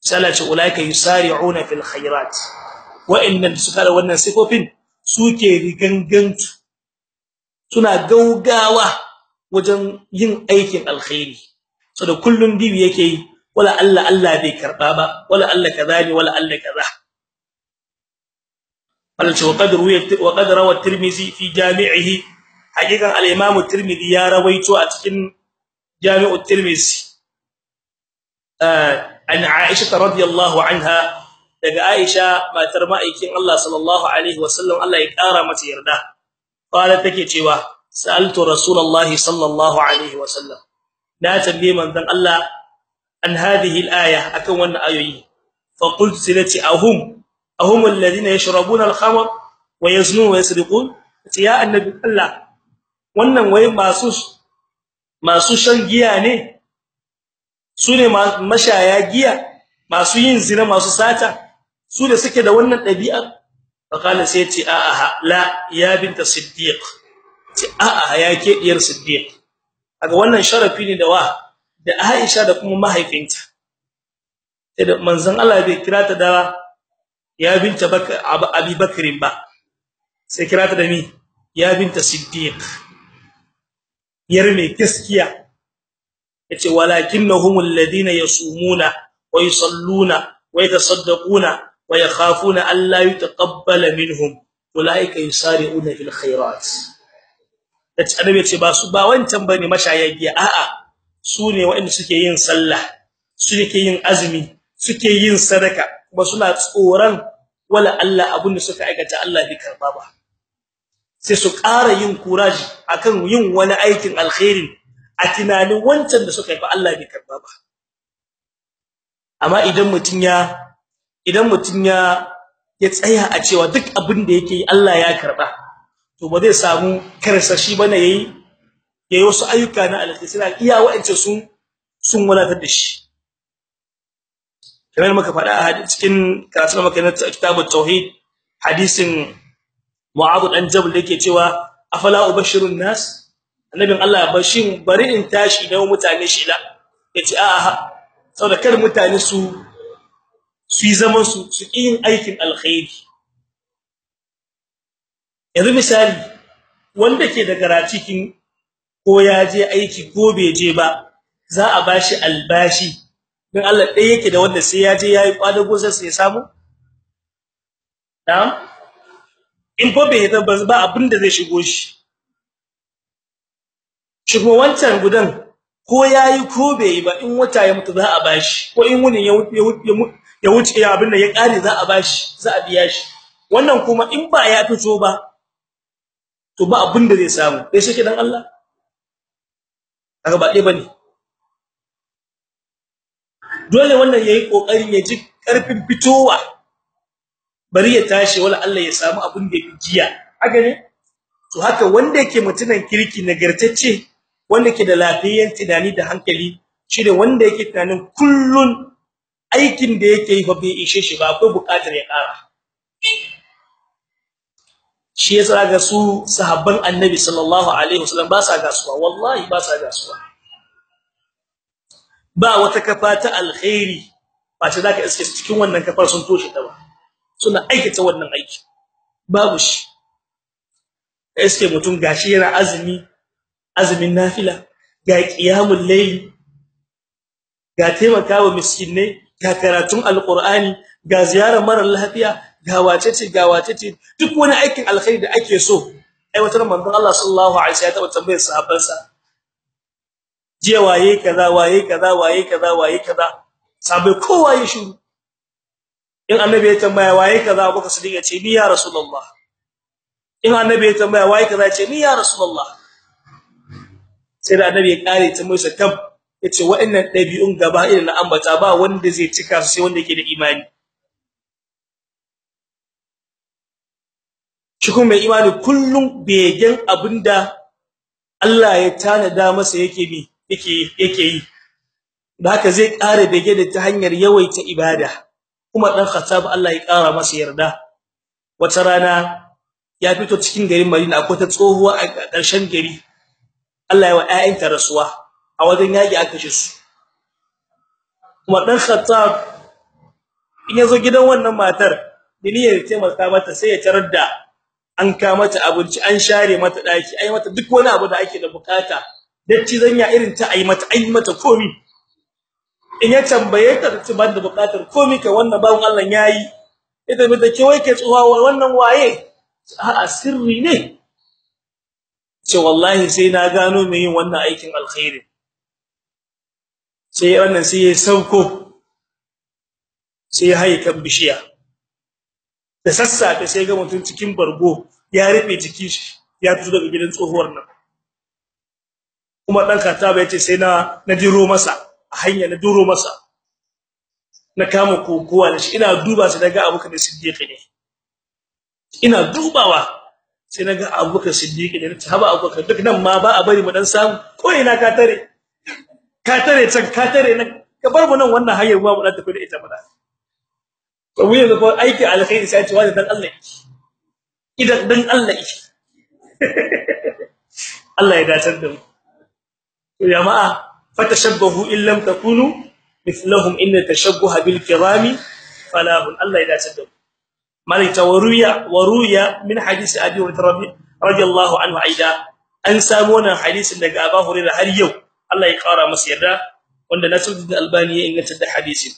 sai ce ulaika yusari'una fil khairat. Wa innan suka da wannan sifofin suke rigangantu suna gaugawa wajen yin aikin alkhairi. Saboda kullun dibi yake yi wala Allah Allah bai karɓa ba. Wala Allah kaza wala Allah kaza. Allah ce wa qad wa at-Tirmidhi fi jami'ihi hakikan al-Imam at-Tirmidhi ya rawaito a cikin Jami'u at-Tirmidhi an Aisha radhiyallahu anha daga Aisha matar ma'aikin Allah sallallahu alaihi wasallam Allah ya kara mata yarda. Qala take cewa sa'altu rasulullahi sallallahu alaihi wasallam. Na tambaye manzon Allah an hadhihi al-aya akan wannan ayoyi. Fa qultu silati ahum ahum alladhina yashrabuna al-khamr wa yaznun wa yasriqun? Ya annabi Allah wannan wai masu masu shan giya ne? Sune mashaya giya masu yin zina masu sata? Su da suke da wannan dabi'a fakala sai ce a'a la ya binta siddiq. Ce a'a ya ke diyar siddiq. Kaga wannan sharafi ne da wa? Da Aisha da kuma mahaifinta. Da manzon Allah bai kira ta da ya binta Abi ba. Sai kira ta da ni ya binta siddiq. yar mai gaskiya. Yace walakinnahum alladhina yasumuna wa yusalluna wa yatasaddaquna wa yakhafuna an la yutaqabbala minhum ulaika yusari'una fil khairat. Yace annabi ya ce ba su ba wancan ba ne mashayagiya a'a su ne waɗanda suke yin sallah suke yin azumi suke yin sadaka kuma suna tsoron wala Allah abin da suka aikata Allah bai karɓa ba. Sai su ƙara yin kuraji akan yin wani aikin alkhairi a tunanin wancan da suka yi fa Allah bai karɓa ba. Amma idan mutun ya idan mutun ya ya tsaya a cewa duk abin da yake yi Allah ya karɓa to ba zai samu karsashi ba ne yayi yayi wasu ayyuka na alkhairi iya wa'ance sun sun wadatar da shi. Kamar muka faɗa a cikin karatu muka na kitabut tauhid hadisin Mu'adh dan Jabal yake cewa afala ubashirun nas? Annabin Allah bashin bari in tashi da mutane shi la ya ce a'a saboda kar mutane su su yi zaman su su yin aikin alkhairi. Yanzu misali wanda ke da garacikin ko ya je aiki ko bai ba za a bashi albashi. Dan Allah dai yake da wanda sai ya je yayi kwadago sai ya samu? Na'am? In ko bai da ba abin da zai shigo shi. Shigo wancan gudan ko yayi ko bai ba in wata ya mutu za a bashi ko in wuni ya ya wuce ya abin da ya kare za a bashi za a biya shi. Wannan kuma in ba ya fito ba to ba abin da zai samu. Dai shi dan Allah. Kaga ba dai ba ne dole wannan yayi ƙoƙarin ya ji ƙarfin fitowa. Bari ya tashi wala Allah ya samu abin da yake jiya. Haka ne? To haka wanda yake mutunan kirki nagartacce wanda yake da lafiyar tunani da hankali shine wanda yake tunanin kullun aikin da yake yi fa bai ishe shi ba akwai buƙatar ya kara shi yasa ga su sahabban annabi sallallahu alaihi wasallam ba sa gasuwa wallahi ba sa gasuwa. Ba wata kafa ta alkhairi ba ta zaka iske cikin wannan kafar sun toshe ta ba. Suna aikata wannan aiki. Babu shi. Iske mutum gashi yana azumi azumin nafila ga qiyamul layl ga taimakawa miskinai ga karatun alqur'ani ga ziyarar mara lafiya ga wacece ga wacece duk wani aikin alkhairi da ake so. Aiwatar manzon Allah sallallahu alaihi wasallam ya tambayar sahabbansa jiya waye kaza waye kaza waye kaza waye kaza? Sabai kowa ya shiru. In annabi ya tambaya waye kaza? Abubakar Siddiq ya ce ni ya rasulullah in annabi ya tambaya waye kaza? Ya ce ni ya rasulullah sai da annabi ya kare tambayar sa kam ya ce wa'annan dabi'un gaba irin na ambata ba wanda zai cika su sai wanda yake da imani. Shi mai imani kullum begen abin da Allah ya tanada masa yake bi yake yake yi. Da haka zai ƙara bege da ta hanyar yawaita ibada. Kuma dan Khattab Allah ya ƙara masa yarda. Wata rana ya fito cikin garin Madina akwai ta tsohuwa a ƙarshen gari. Allah ya wa ƴaƴanta rasuwa. A wajen yaki aka kashe su. Kuma dan Khattab in ya zo gidan wannan matar diniyar taimaka mata sai ya tarar da an ka mata abinci an share mata daki ai mata duk wani abu da ake da buƙata. Dacci zanya irin ta ai mata ai mata komi. In ya tambaye ta ta ba da buƙatar komi ka wannan bawon Allah yayi. Ita mai da ke wai ke tsuwa wannan waye? A sirri ne. Ce wallahi sai na gano me yin wannan aikin alkhairi. Sai wannan sai ya sauko. Sai ya haye kan bishiya. Da sassafe sai ga mutum cikin bargo ya rufe jikin shi ya fito daga gidan tsohuwar nan. Kuma dan kataba ya ce sai na na diro masa. Hanya na duro masa na kama kokowa da shi. Ina duba sai daga Abubakar Siddiq ne. Ina dubawa sai na ga Abubakar Siddiq ne. Ta haba Abubakar duk nan ma ba a bari mu dan samu. Ko ina ka tare? Ka tare can ka tare nan. Ka bar mu nan wannan hayar mu dan tafi da ita ba to mu yanzu ko aiki alkhairi sai ce wani dan Allah idan dan Allah Allah ya dace da mu. To jama'a fatashabbahu in lam takunu mithlahum inna tashabbuha bil kirami falahun. Allah ya dace da mu. Malika waruya min hadisi abi hurairah radiyallahu anhu aida. An samu wannan hadisin daga Abu Hurairah har yau. Allah ya kara masa yarda wanda Nasiruddin Albani ya inganta da hadisin.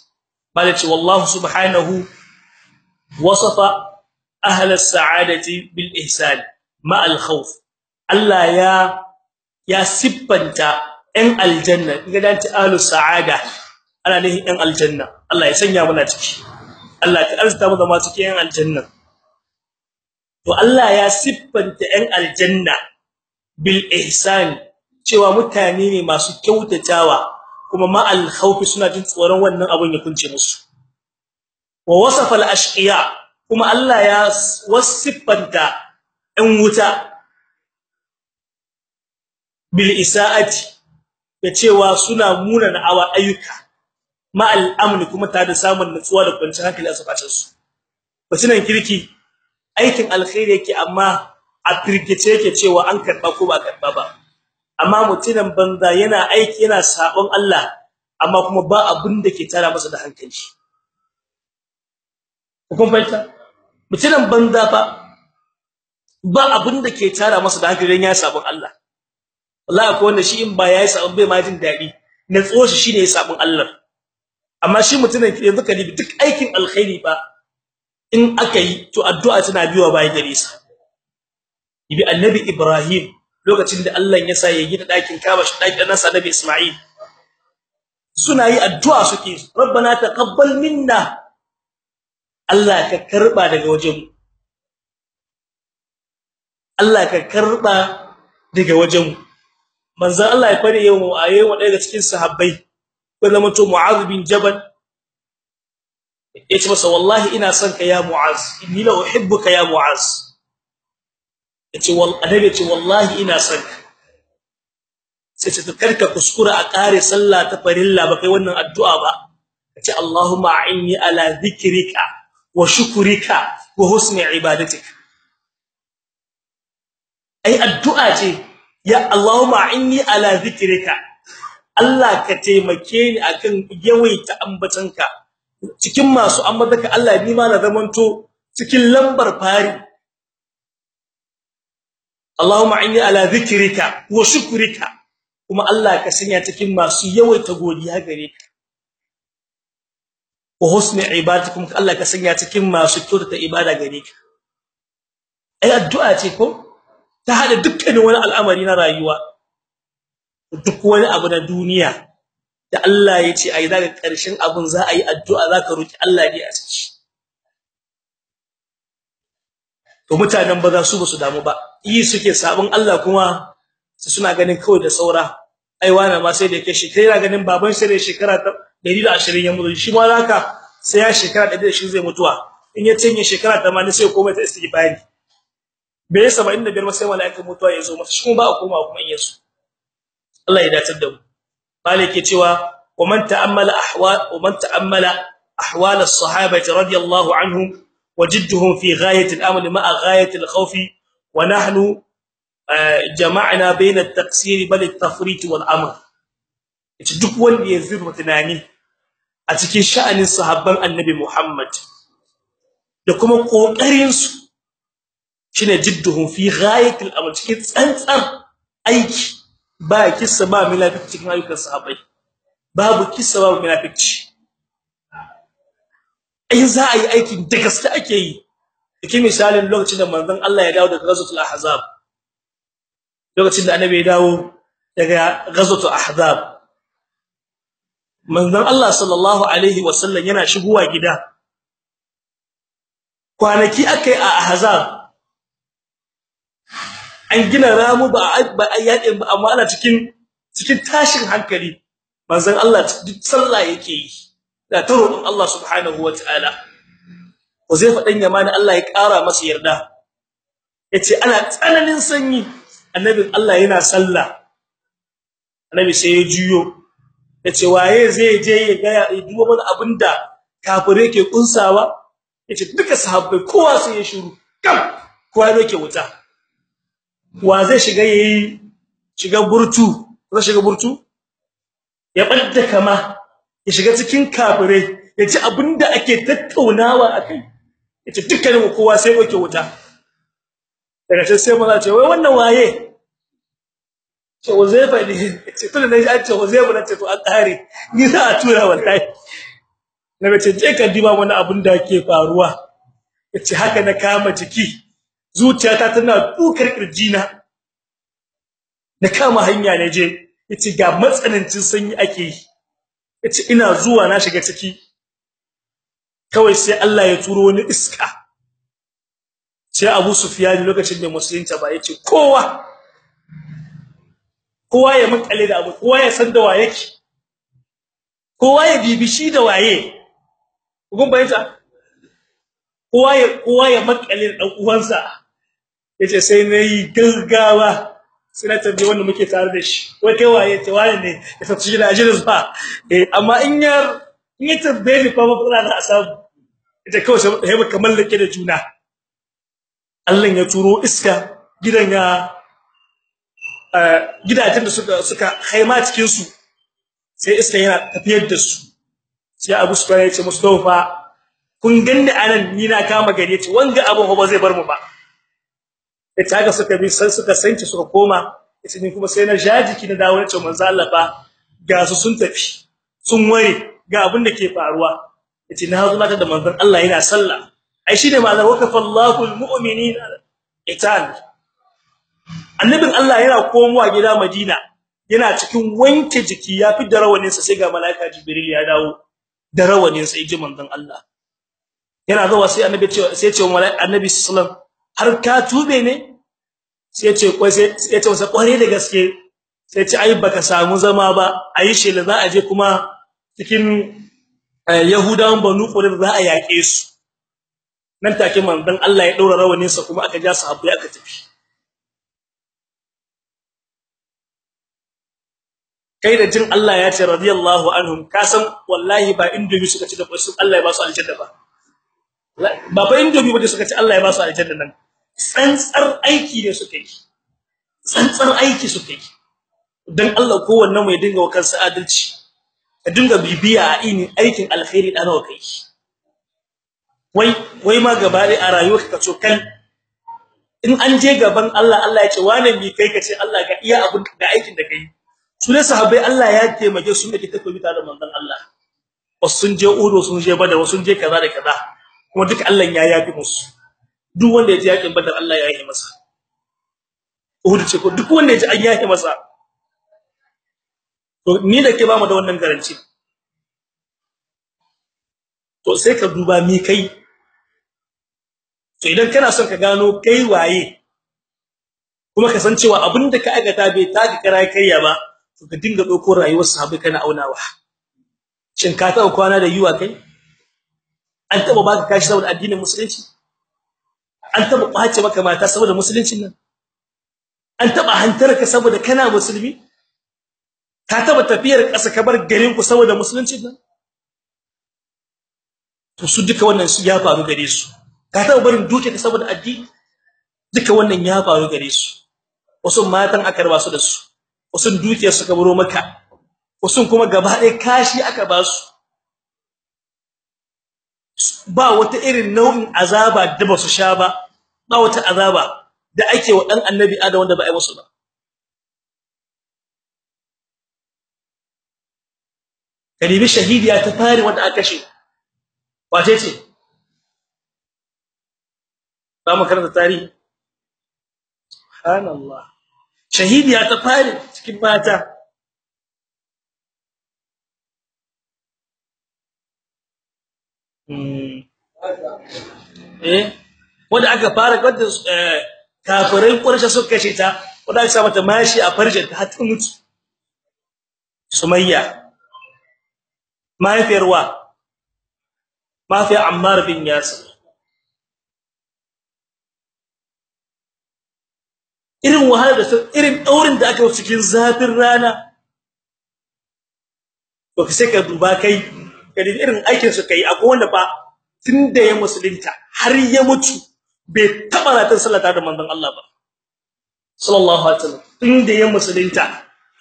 Malaka wallahu subhanahu wasafa ahla as-sa'adati bil ihsan ma al-khawf Allah ya ya siffanta ɗan aljanna. Kiga dan ta ahlu sa'ada ana nihin ɗan aljanna. Allah ya sanya mu na ciki. Allah ka arzuta mu zama cikin ɗan aljanna. To Allah ya siffanta ɗan aljanna bil ihsan cewa mutane ne masu kyautatawa kuma ma al khawfi suna jin tsoron wannan abun ya kunce musu. Wa wasafa al ashqiya kuma Allah ya wasiffanta ɗan wuta bil isaati da cewa suna muna na awa ayyuka. Ma al amn kuma ta da samun nutsuwa da kwanciyar hankali a sakacin su batunan kirki aikin alkhairi yake amma a firgice yake cewa an karɓa ko ba karɓa ba. Amma mutunan banza yana aiki yana sabon Allah amma kuma ba abin da ke tara masa da hankali. Kun fahimta? Mutunan banza ba ba abin da ke tara masa da hankali ya sabon Allah. Wallahi akwai wanda shi in ba yayi sabon bai ma jin daɗi na tso shi shine sabon Allah. Amma shi mutunan yanzu ka duk aikin alkhairi ba in aka yi to addu'a tana biwa bayan gare sa. Ibi annabi ibrahim lokacin da Allah ya sa ya gina ɗakin Kaaba shi ɗakin nasa annabi isma'il. Suna yi addu'a suke rabbana taqabbal minna. Allah ka karɓa daga wajen Allah ka karɓa daga wajen manzon Allah ya fare yau ayi wa daga cikin sahabbai ko zama to mu'adh bin jabal. Yace masa wallahi ina son ka ya mu'az inni la uhibbuka ya mu'az ya ce wal ya ce wallahi ina son ka. Sai ce kar ka kuskura a kare sallah ta farilla ba kai wannan addu'a ba. Yace allahumma a'inni ala dhikrika wa shukrika wa husni ibadatik ai addu'a ce ya allahumma a'inni ala dhikrika Allah ka taimake ni akan yawaita ambatanka. Cikin masu ambataka Allah ni ma na zamanto cikin lambar fari. Allahumma inni ala dhikrika wa shukrika. Kuma Allah ka sanya cikin masu yawaita godiya gare ka. Wa husni ibadatikum Allah ka sanya cikin masu kyautata ibada gare ka. Ai addu'a ce ko? Ta hada dukkanin wani al'amari na rayuwa. Duk wani abu na duniya da Allah ya ce ai daga ƙarshen abun za a yi addu'a zaka roki Allah ne a ciki. To mutanen ba za su ba su damu ba. Yi suke sabon Allah kuma su suna ganin kawai da saura. Ai wani ma sai da yake shekara ganin baban sai da shekara 120 ya mutu. Shi ma haka sai ya shekara 120 zai mutuwa. In ya cinye shekara 80 sai komai ta istighfari. bai 75 ba sai mala'ikan mutuwa ya zo masa shi kuma ba koma kuma in yaso Allah ya datar da mu. Malike cewa wa man ta'ammala ahwal wa man ta'ammala ahwal as-sahabati radiyallahu anhum wajidduhum fi ghayati al-amal ma'a ghayati al-khawf wa nahnu eh, jama'na bayna at-taqsir bal at-tafrit wal-amr duk wanda ya zuba tunani a cikin sha'anin sahabban annabi Muhammad da kuma ƙoƙarin su shine jidduhum fi ghayatil amr cikin tsantsar aiki. Ba kissa ba milafiki cikin ayyukan sahabbai. Babu kissa babu milafiki in za a yi aikin da gaske ake yi. Dake misalin lokacin da manzon Allah ya dawo daga ghazwatul ahzab. Lokacin da annabi ya dawo daga ghazwatul ahzab. Manzon Allah sallallahu alaihi wasallam yana shigowa gida. Kwanaki akai a ahzab. An gina ramu ba ba ayyaɗin ba amma ana cikin cikin tashin hankali. Manzon Allah duk sallah yake yi. Da taro Allah subhanahu wataala Uzaifa dan Yamani Allah ya kara masa yarda. Yace ana tsananin sanyi. Annabin Allah yana sallah. Annabi sai ya juyo. Yace waye zai je ya ga ya duba mana abin da kafire ke kunsawa ya ce duka sahabbai kowa sai ya shiru. Kam! Kowa yake wuta. Wa zai shiga yayi shiga burtu zai shiga burtu ya badda kama ya shiga cikin kafirai ya ce abin da ake tattaunawa akai ya ce dukkanin kowa sai yake wuta. Daga sai sai maza ce wai wannan waye? Ce Uzaifa ne ce tun da an ce Uzaifa ne ce to an kare ni za a tura wallahi. Naga ce je ka diba wani abin da faruwa. Yace haka na kama jiki. Zuciyata tana dukar kirjina na kama hanya ne je ya ce ga matsanancin sanyi ake yi. Yace ina zuwa na shiga ciki. Kawai sai Allah ya turo wani iska. Sai Abu Sufyan lokacin da musulunta ba ya ce kowa kowa ya makale da abu kowa ya san da waye yake kowa ya bibishi da waye. Kun bayyana kowa ya kowa ya makale da dan uwansa. Ya ce sai na yi gaggawa sai na tambaye wanda muke tare da shi wai kai waye? ce waye ne? Ya tafi shi da ajirin sa eh amma in ya in ya tambaye ni fa ba na asabu ita kawai sai muka mallake da juna. Allah ya turo iska gidan ya gidajen da suka suka haima cikin su sai iska yana tafiyar da su. Sai Abu Sufyan ya ce Mustafa kun ganni a nan ni na kama gari. Ce wanga abun ba zai bar mu ba. Da taga suka bi sai suka sanci suka koma. Ni kuma sai na jajiki na dawo. Nace manzo Allah fa ga su sun tafi sun ware ga abin da ke faruwa. Yace na hazo mata da manzon Allah yana sallah. Ai shine ma'anar wakafallahu almu'minina itan annabin Allah yana komowa gida Madina yana cikin wanke jiki ya fi da rawanin sa sai ga malaika Jibril ya dawo da rawanin sa ji manzon Allah. Yana zuwa sai annabi ce sai ce malaika annabi sallallahu har ka tube ne? Sai ce kwai sai ya ce masa kware da gaske. Sai ce ai baka samu zama ba. Ayi shela za a je kuma cikin yahudawan banu qurayza za a yake su. Nan take manzon Allah ya daura rawanin sa kuma aka ja sahabbai aka tafi. Kai da jin Allah ya ce radiyallahu anhum kasan wallahi ba indomi suka ci da su Allah ya ba su aljanna ba. Ba ba indomi ba suka ci Allah ya ba su aljanna nan. Tsantsar aiki ne suka yi. Tsantsar aiki suka yi. Dan Allah kowanne mai dinga wa kansa adalci. Ka dinga bibiya a ini aikin alkhairi da nawa kai. Wai wai ma gaba a rayuwarka ka cokal in an je gaban Allah Allah ya ce wane mi kai? Kace Allah ga iya abin da aikin da kai su ne sahabbai Allah ya taimake su da take tafi da manzon Allah. Wasu sun je Uhud sun je Badar wasu sun je kaza da kaza. Kuma duk Allah ya yafi musu. Duk wanda ya je yaƙin Badar Allah ya yi masa. Uhud ce ko duk wanda ya je an yafi masa. To ni da ke ba mu da wannan garanti. To sai ka duba mi kai to idan kana son ka gano kai waye kuma ka san cewa abin da ka aikata bai taka kara kaiya ba to ka dinga ɗauko rayuwar sahabbai kana aunawa. Shin ka taba kwana da yiwa kai? An taba baka kashi saboda addinin musulunci? An taba ƙwace maka mata saboda musuluncin nan? An taba hantar ka saboda kana musulmi? Ka taba tafiyar ƙasa ka bar garin ku saboda musuluncin nan? To su duka wannan su ya faru gare su. Ka taba barin duke ka saboda addini? Duka wannan ya faru gare su. Wasu matan aka raba su da su. Wasu dukiyar suka baro maka. Wasu kuma gaba ɗaya kashi aka ba su. Ba wata irin nau'in azaba da ba su sha ba ba wata azaba da ake wa dan annabi adam wanda ba ai musu ba. Kalibi shahidiya ta fare wanda aka kashe. Wace ce? Ba mu karanta tarihi. Subhanallah. Shahidiya ta fare cikin mata. Eh? Wanda aka fara wanda kafirai ƙurshe suka kashe ta wanda aka sa mata mashi a farjin ta har mutu. Sumayya. Mahaifiyar wa? Mahaifiyar ammar bin yasir. Irin wahala da irin daurin da aka yi cikin zafin rana. To sai ka duba kai kadin irin aikin su kai akwai wanda fa tunda ya musulunta har ya mutu bai taba ratar sallata da manzon Allah ba. Sallallahu alaihi wasallam. Tunda ya musulunta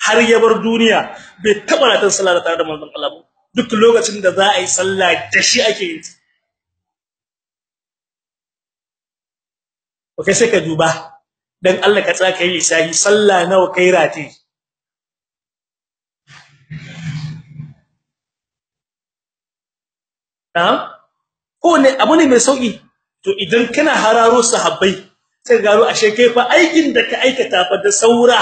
har ya bar duniya bai taba ratar sallata da manzon Allah ba. Duk lokacin da za a yi sallah da shi ake yi okay sai ka duba. Dan Allah ka tsaka yi lissafi sallah nawa kai rati na'am ko ne abu ne mai sauƙi to idan kana hararo sahabbai sai garo ashe kai fa aikin da ka aikata fa da saura.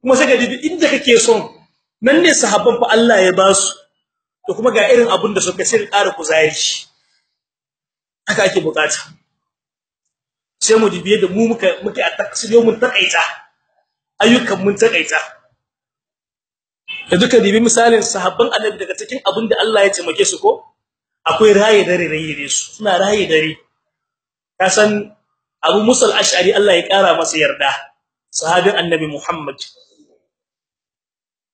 Kuma sai ka dubi inda kake son. Nan ne sahabban fa Allah ya ba su. To kuma ga irin abun da suka sai ƙara kuzari. Haka ake buƙata sai mu dubi da mu muka muke a taksiriyo mun takaita ayyukan mun takaita da duka dibi misalin sahabban annabi daga cikin abin da Allah ya taimake su ko? Akwai rayi dare rayi su suna rayi dare. Kasan Abu Musa al-Ash'ari Allah ya kara masa yarda. Sahabin annabi Muhammad.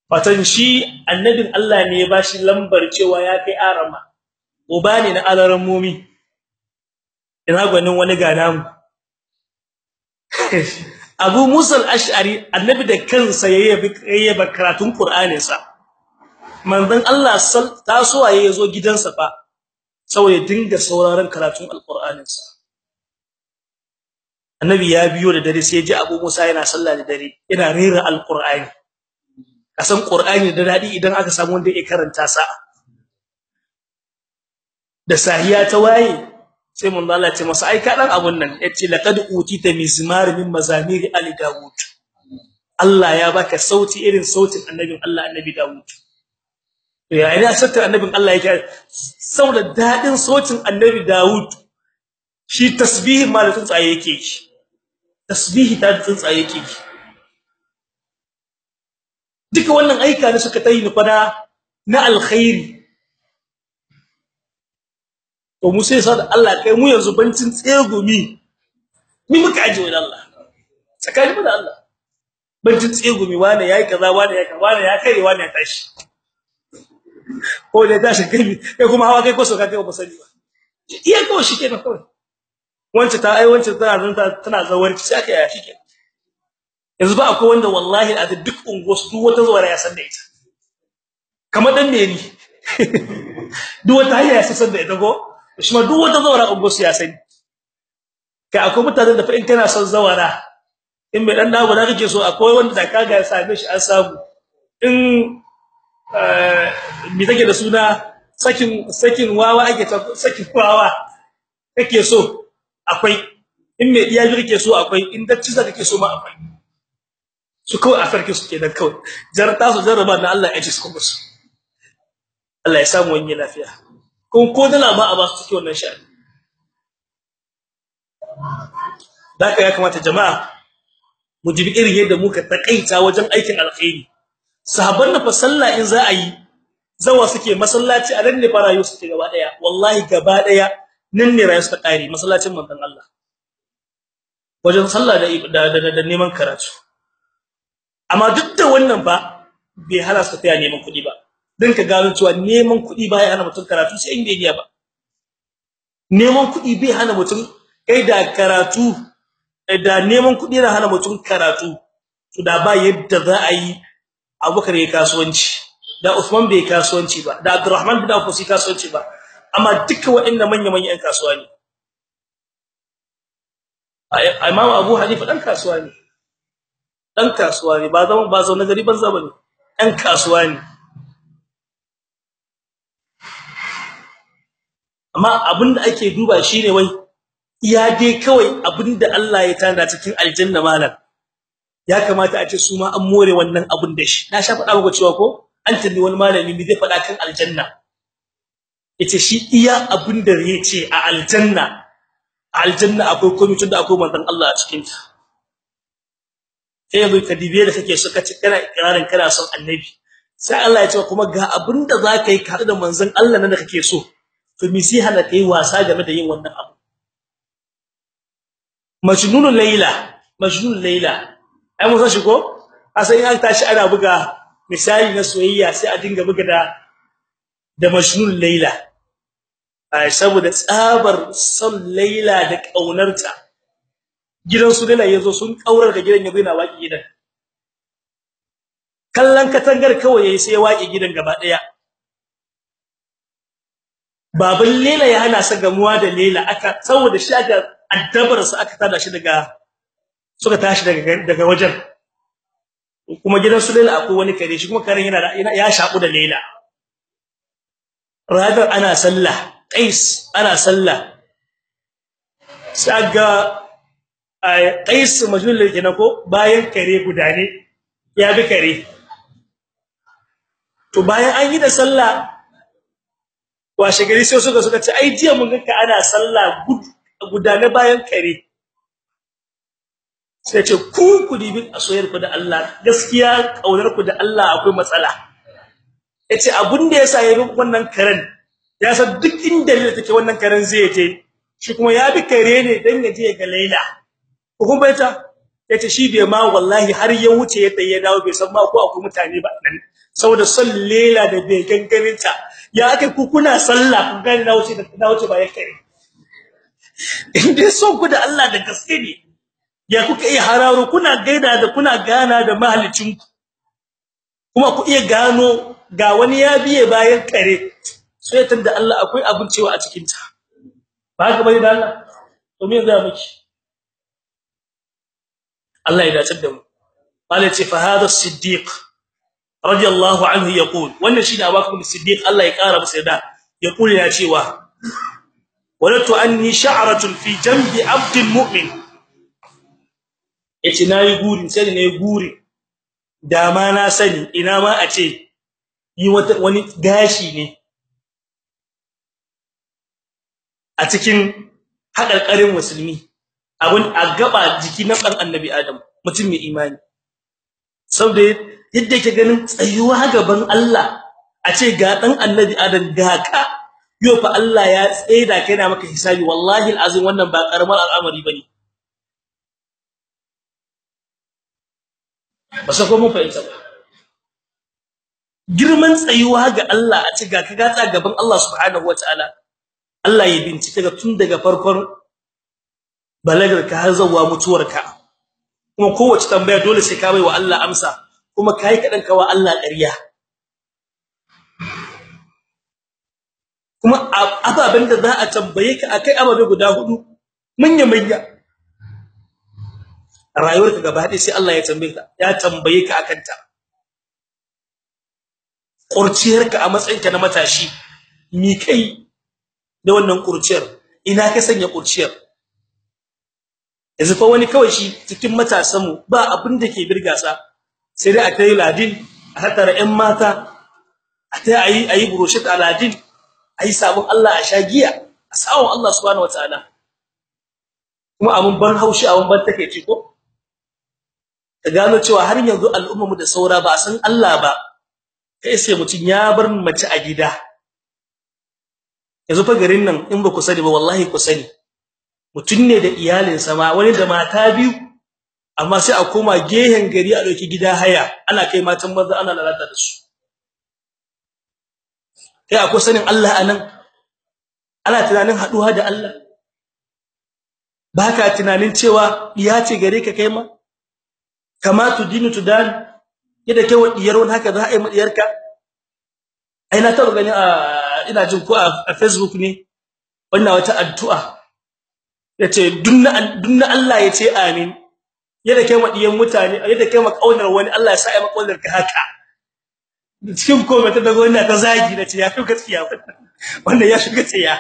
Fatan shi annabin Allah ne ya bashi lambar cewa ya kai arama. Uba na alaran mumi ina gwanin wani gana mu Abu Musa al-Ash'ari annabi da kansa yayyaba karatun Qur'anin sa manzon Allah tasowa ya zo gidansa fa. Saboda dinga sauraron karatun al-Qur'anin sa Annabi ya biyo da dare sai ya ji Abu Musa yana sallah da dare yana rera al-Qur'ani. Kasan Qur'ani da daɗi idan aka samu wanda ya karanta sa. Da sahiya ta waye sai mun Allah ce masa ai ka dan abun nan. Yace laqad utita mizmar min mazamir ali daud Allah ya baka sauti irin sautin annabin Allah annabi daud ya ina sautin annabin Allah yake saboda daɗin sautin annabi daud shi tasbih ma da tsuntsaye yake tasbih ta tsuntsaye yake duka wannan aika ne suka tayi fada na alkhairi. To mu sai sada Allah kai mu yanzu bancin tsegumi. Mi muka aje wa Allah. Tsakani mu da Allah. Bancin tsegumi wani yayi kaza wani yayi kaza wani ya kai wani ya tashi. Ko da tashi kai kai kuma hawa kai ko so ka kai ba sani ba iya ko shi kenan kawai wance ta ai wance tana zanta tana zawarci sai aka yaya shike yanzu ba akwai wanda wallahi a duk unguwar duk wata zawara ya san da ita kamar dan ni duk wata hayya ya san da ita ko shi ma duk wata zawara ungo siyasai kai akwai mutanen da fa in kana son zawara in mai dan dago da kake so akwai wanda da kaga ya same shi an samu in eh mi take da suna? Sakin sakin wawa ake ta sakin wawa kake so akwai. In mai iya kake so akwai in dacci za kake so ma akwai. Su kawai a farki su kenan kawai. Jarta su jarraba na Allah ya ci su kuma su. Allah ya samu wani lafiya. Kun ko dala ba a ba su cikin wannan sha'ani. Daka ya kamata jama'a mu jibi irin yadda muka takaita wajen aikin alkhairi. Sahabban na fa sallah in za a yi zawa suke masallaci a nan ne fa rayu suke gaba ɗaya wallahi gaba ɗaya nan ne rayu suka kare masallacin manzon Allah. Wajen sallah da da, neman karatu. Amma duk da wannan ba bai hana su tafiya neman kuɗi ba. Dan ka gano cewa neman kuɗi baya hana mutum karatu sai inda ya ba. Neman kuɗi bai hana mutum kai da karatu da neman kuɗi na hana mutum karatu. To da ba yadda za a yi Abubakar ya kasuwanci da Uthman bai kasuwanci ba da Abdurrahman bin Auf bai kasuwanci ba amma duka waɗannan manyan manyan kasuwa ne. Imam Abu Hanifa dan kasuwa ne. Dan kasuwa ne ba zaman ba zauna gari banza ba ne dan kasuwa ne. Amma abin da ake duba shine wai iya dai kawai abin da Allah ya tana cikin aljanna malam. Ya kamata a ce su ma an more wannan abin da shi. Na sha faɗa muku cewa ko an tambayi wani malami me zai faɗa kan aljanna. Yace shi iya abin da ya ce a aljanna a aljanna akwai komai tunda akwai manzon Allah a cikin ta sai yanzu ka da kake so ci kana ikrarin kana son annabi. Sai Allah ya ce kuma ga abin da zaka yi ka da manzon Allah nan da kake so to mi sai hana kai wasa game da yin wannan abu? Majnunul layla majnunul layla ai mun san shi ko? Asan an tashi ana buga misali na soyayya sai a dinga buga da da majnun layla ai saboda tsabar son layla da kaunarta gidan su layla ya zo sun kaurar da gidan ya zo yana waki gidan. Kallan katangar kawai yayi sai waki gidan gaba ɗaya baban layla ya hana sa gamuwa da layla aka saboda shi aka addabar sa aka tada shi daga suka tashi daga daga wajen. Kuma gidan su Laila akwai wani kare shi kuma karen yana ya shaku da Laila. Radar ana sallah Qais ana sallah. Saga Qais majnun kenan ko bayan kare guda ne ya bi kare. To bayan an yi da sallah washe gari sai suka suka ce ai jiya mun ga ana sallah guda ne bayan kare. Sai ce ku ku dibi asoyar ku da Allah. Gaskiya ƙaunar ku da Allah akwai matsala. Yace abun da yasa yayi wannan karen ya san duk inda Laila take wannan karen zai je shi kuma ya bi kare ne dan ya je ga Laila. Ko kuma baita ya ce shi bai ma wallahi har ya wuce ya tsaye dawo bai san ma ko akwai mutane ba nan. Saboda son Laila da bai gangarinta ya akai ku kuna sallah ku gani na wuce na wuce ba ya kai. Inda son ku da Allah da gaske ne ya kuka iya hararo kuna gaida da kuna gana da mahallicinku kuma ku iya gano ga wani ya biye bayan kare. Sai tunda Allah akwai abin cewa a cikin ta ba ga bari da Allah? To me zai miki? Allah ya dace da mu. Allah ce fa hada siddiq radiyallahu anhu yaqul. Wannan shi da siddiq Allah ya kara masa da yaqul ya cewa walatu anni sha'ratun fi jambi abdin mu'min. Ya ce na yi guri sai ne guri da ma na sani ina ma a ce yi wani gashi ne. A cikin haƙarƙarin musulmi abun a gaba jiki na dan annabi adam mutum mai imani. Saboda yadda yake ganin tsayuwa gaban Allah a ce ga dan annabi adam ga ka yo fa Allah ya tsaida kai maka hisabi. Wallahi alazim wannan ba karamar al'amari ba ne ba sa ko mun fahimta ba. Girman tsayuwa ga Allah a ce ga ka gatsa gaban Allah subhanahu wataala Allah ya bincike ga tun daga farkon balagar ka har zuwa mutuwarka kuma kowace tambaya dole sai ka bai wa Allah amsa kuma kai kadan kawa Allah ƙarya. Kuma ababen da za a tambaye ka akai ababe guda huɗu manya manya rayuwarka gaba ɗaya sai Allah ya tambaye ka ya tambaye ka akan ta. Kurciyarka a matsayinka na matashi mi kai da wannan kurciyar ina ka sanya kurciyar yanzu fa wani kawai shi cikin matasan mu ba abin da ke birgasa sai dai a kai ladin a hatara ƴan mata a tai ayi ayi burushat a ladin ayi sabon Allah a shagiya a sawon Allah subhanahu wataala kuma abun ban haushi abun ban take ci ko? Gano cewa har yanzu al'umma mu da saura ba san Allah ba. Kai sai mutun ya bar mace a gida. Yanzu fa garin nan in ba ku sani ba wallahi ku sani. Mutun ne da iyalinsa ma wani da mata biyu amma sai a koma gehen gari a ɗauki gida haya. Ana kai matan maza ana lalata da su. Kai akwai sanin Allah a nan ana tunanin haɗuwa da Allah? Baka tunanin cewa iya ce gare ka kai ma? Kama tudinu tudan yadda kai wa diyar wani haka za a yi madiyarka ai na taba gani a ina jin ko a Facebook ne wannan wata addu'a ya ce dunna dunna Allah ya ce amin. Yadda kai ma diyan mutane yadda kai ma ƙaunar wani Allah ya sa ai makaunar ka haka. Cikin comment da gona ta zagi nace ya fi gaskiya wannan. Ya fi gaskiya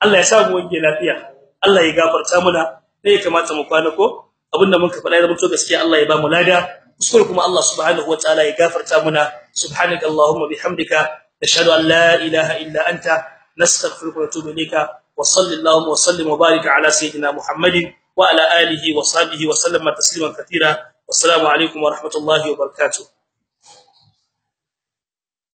Allah ya sa mu wange lafiya. Allah ya gafarta muna. Sai kamata mu kwana ko? Abin da mun ka faɗa da mutu gaskiya Allah ya ba mu lada. Kuskure kuma Allah subhanahu wataala ya gafarta muna. Subhanakallahumma bihamdika nashhadu an la ilaha illa anta nastaghfiruka wa natubu ilayka. Wa sallallahu wa sallim wa barik ala sayyidina muhammadin wa ala alihi wa sahbihi wa sallama tasliman katira wassalamu alaikum wa rahmatullahi wa barakatuh.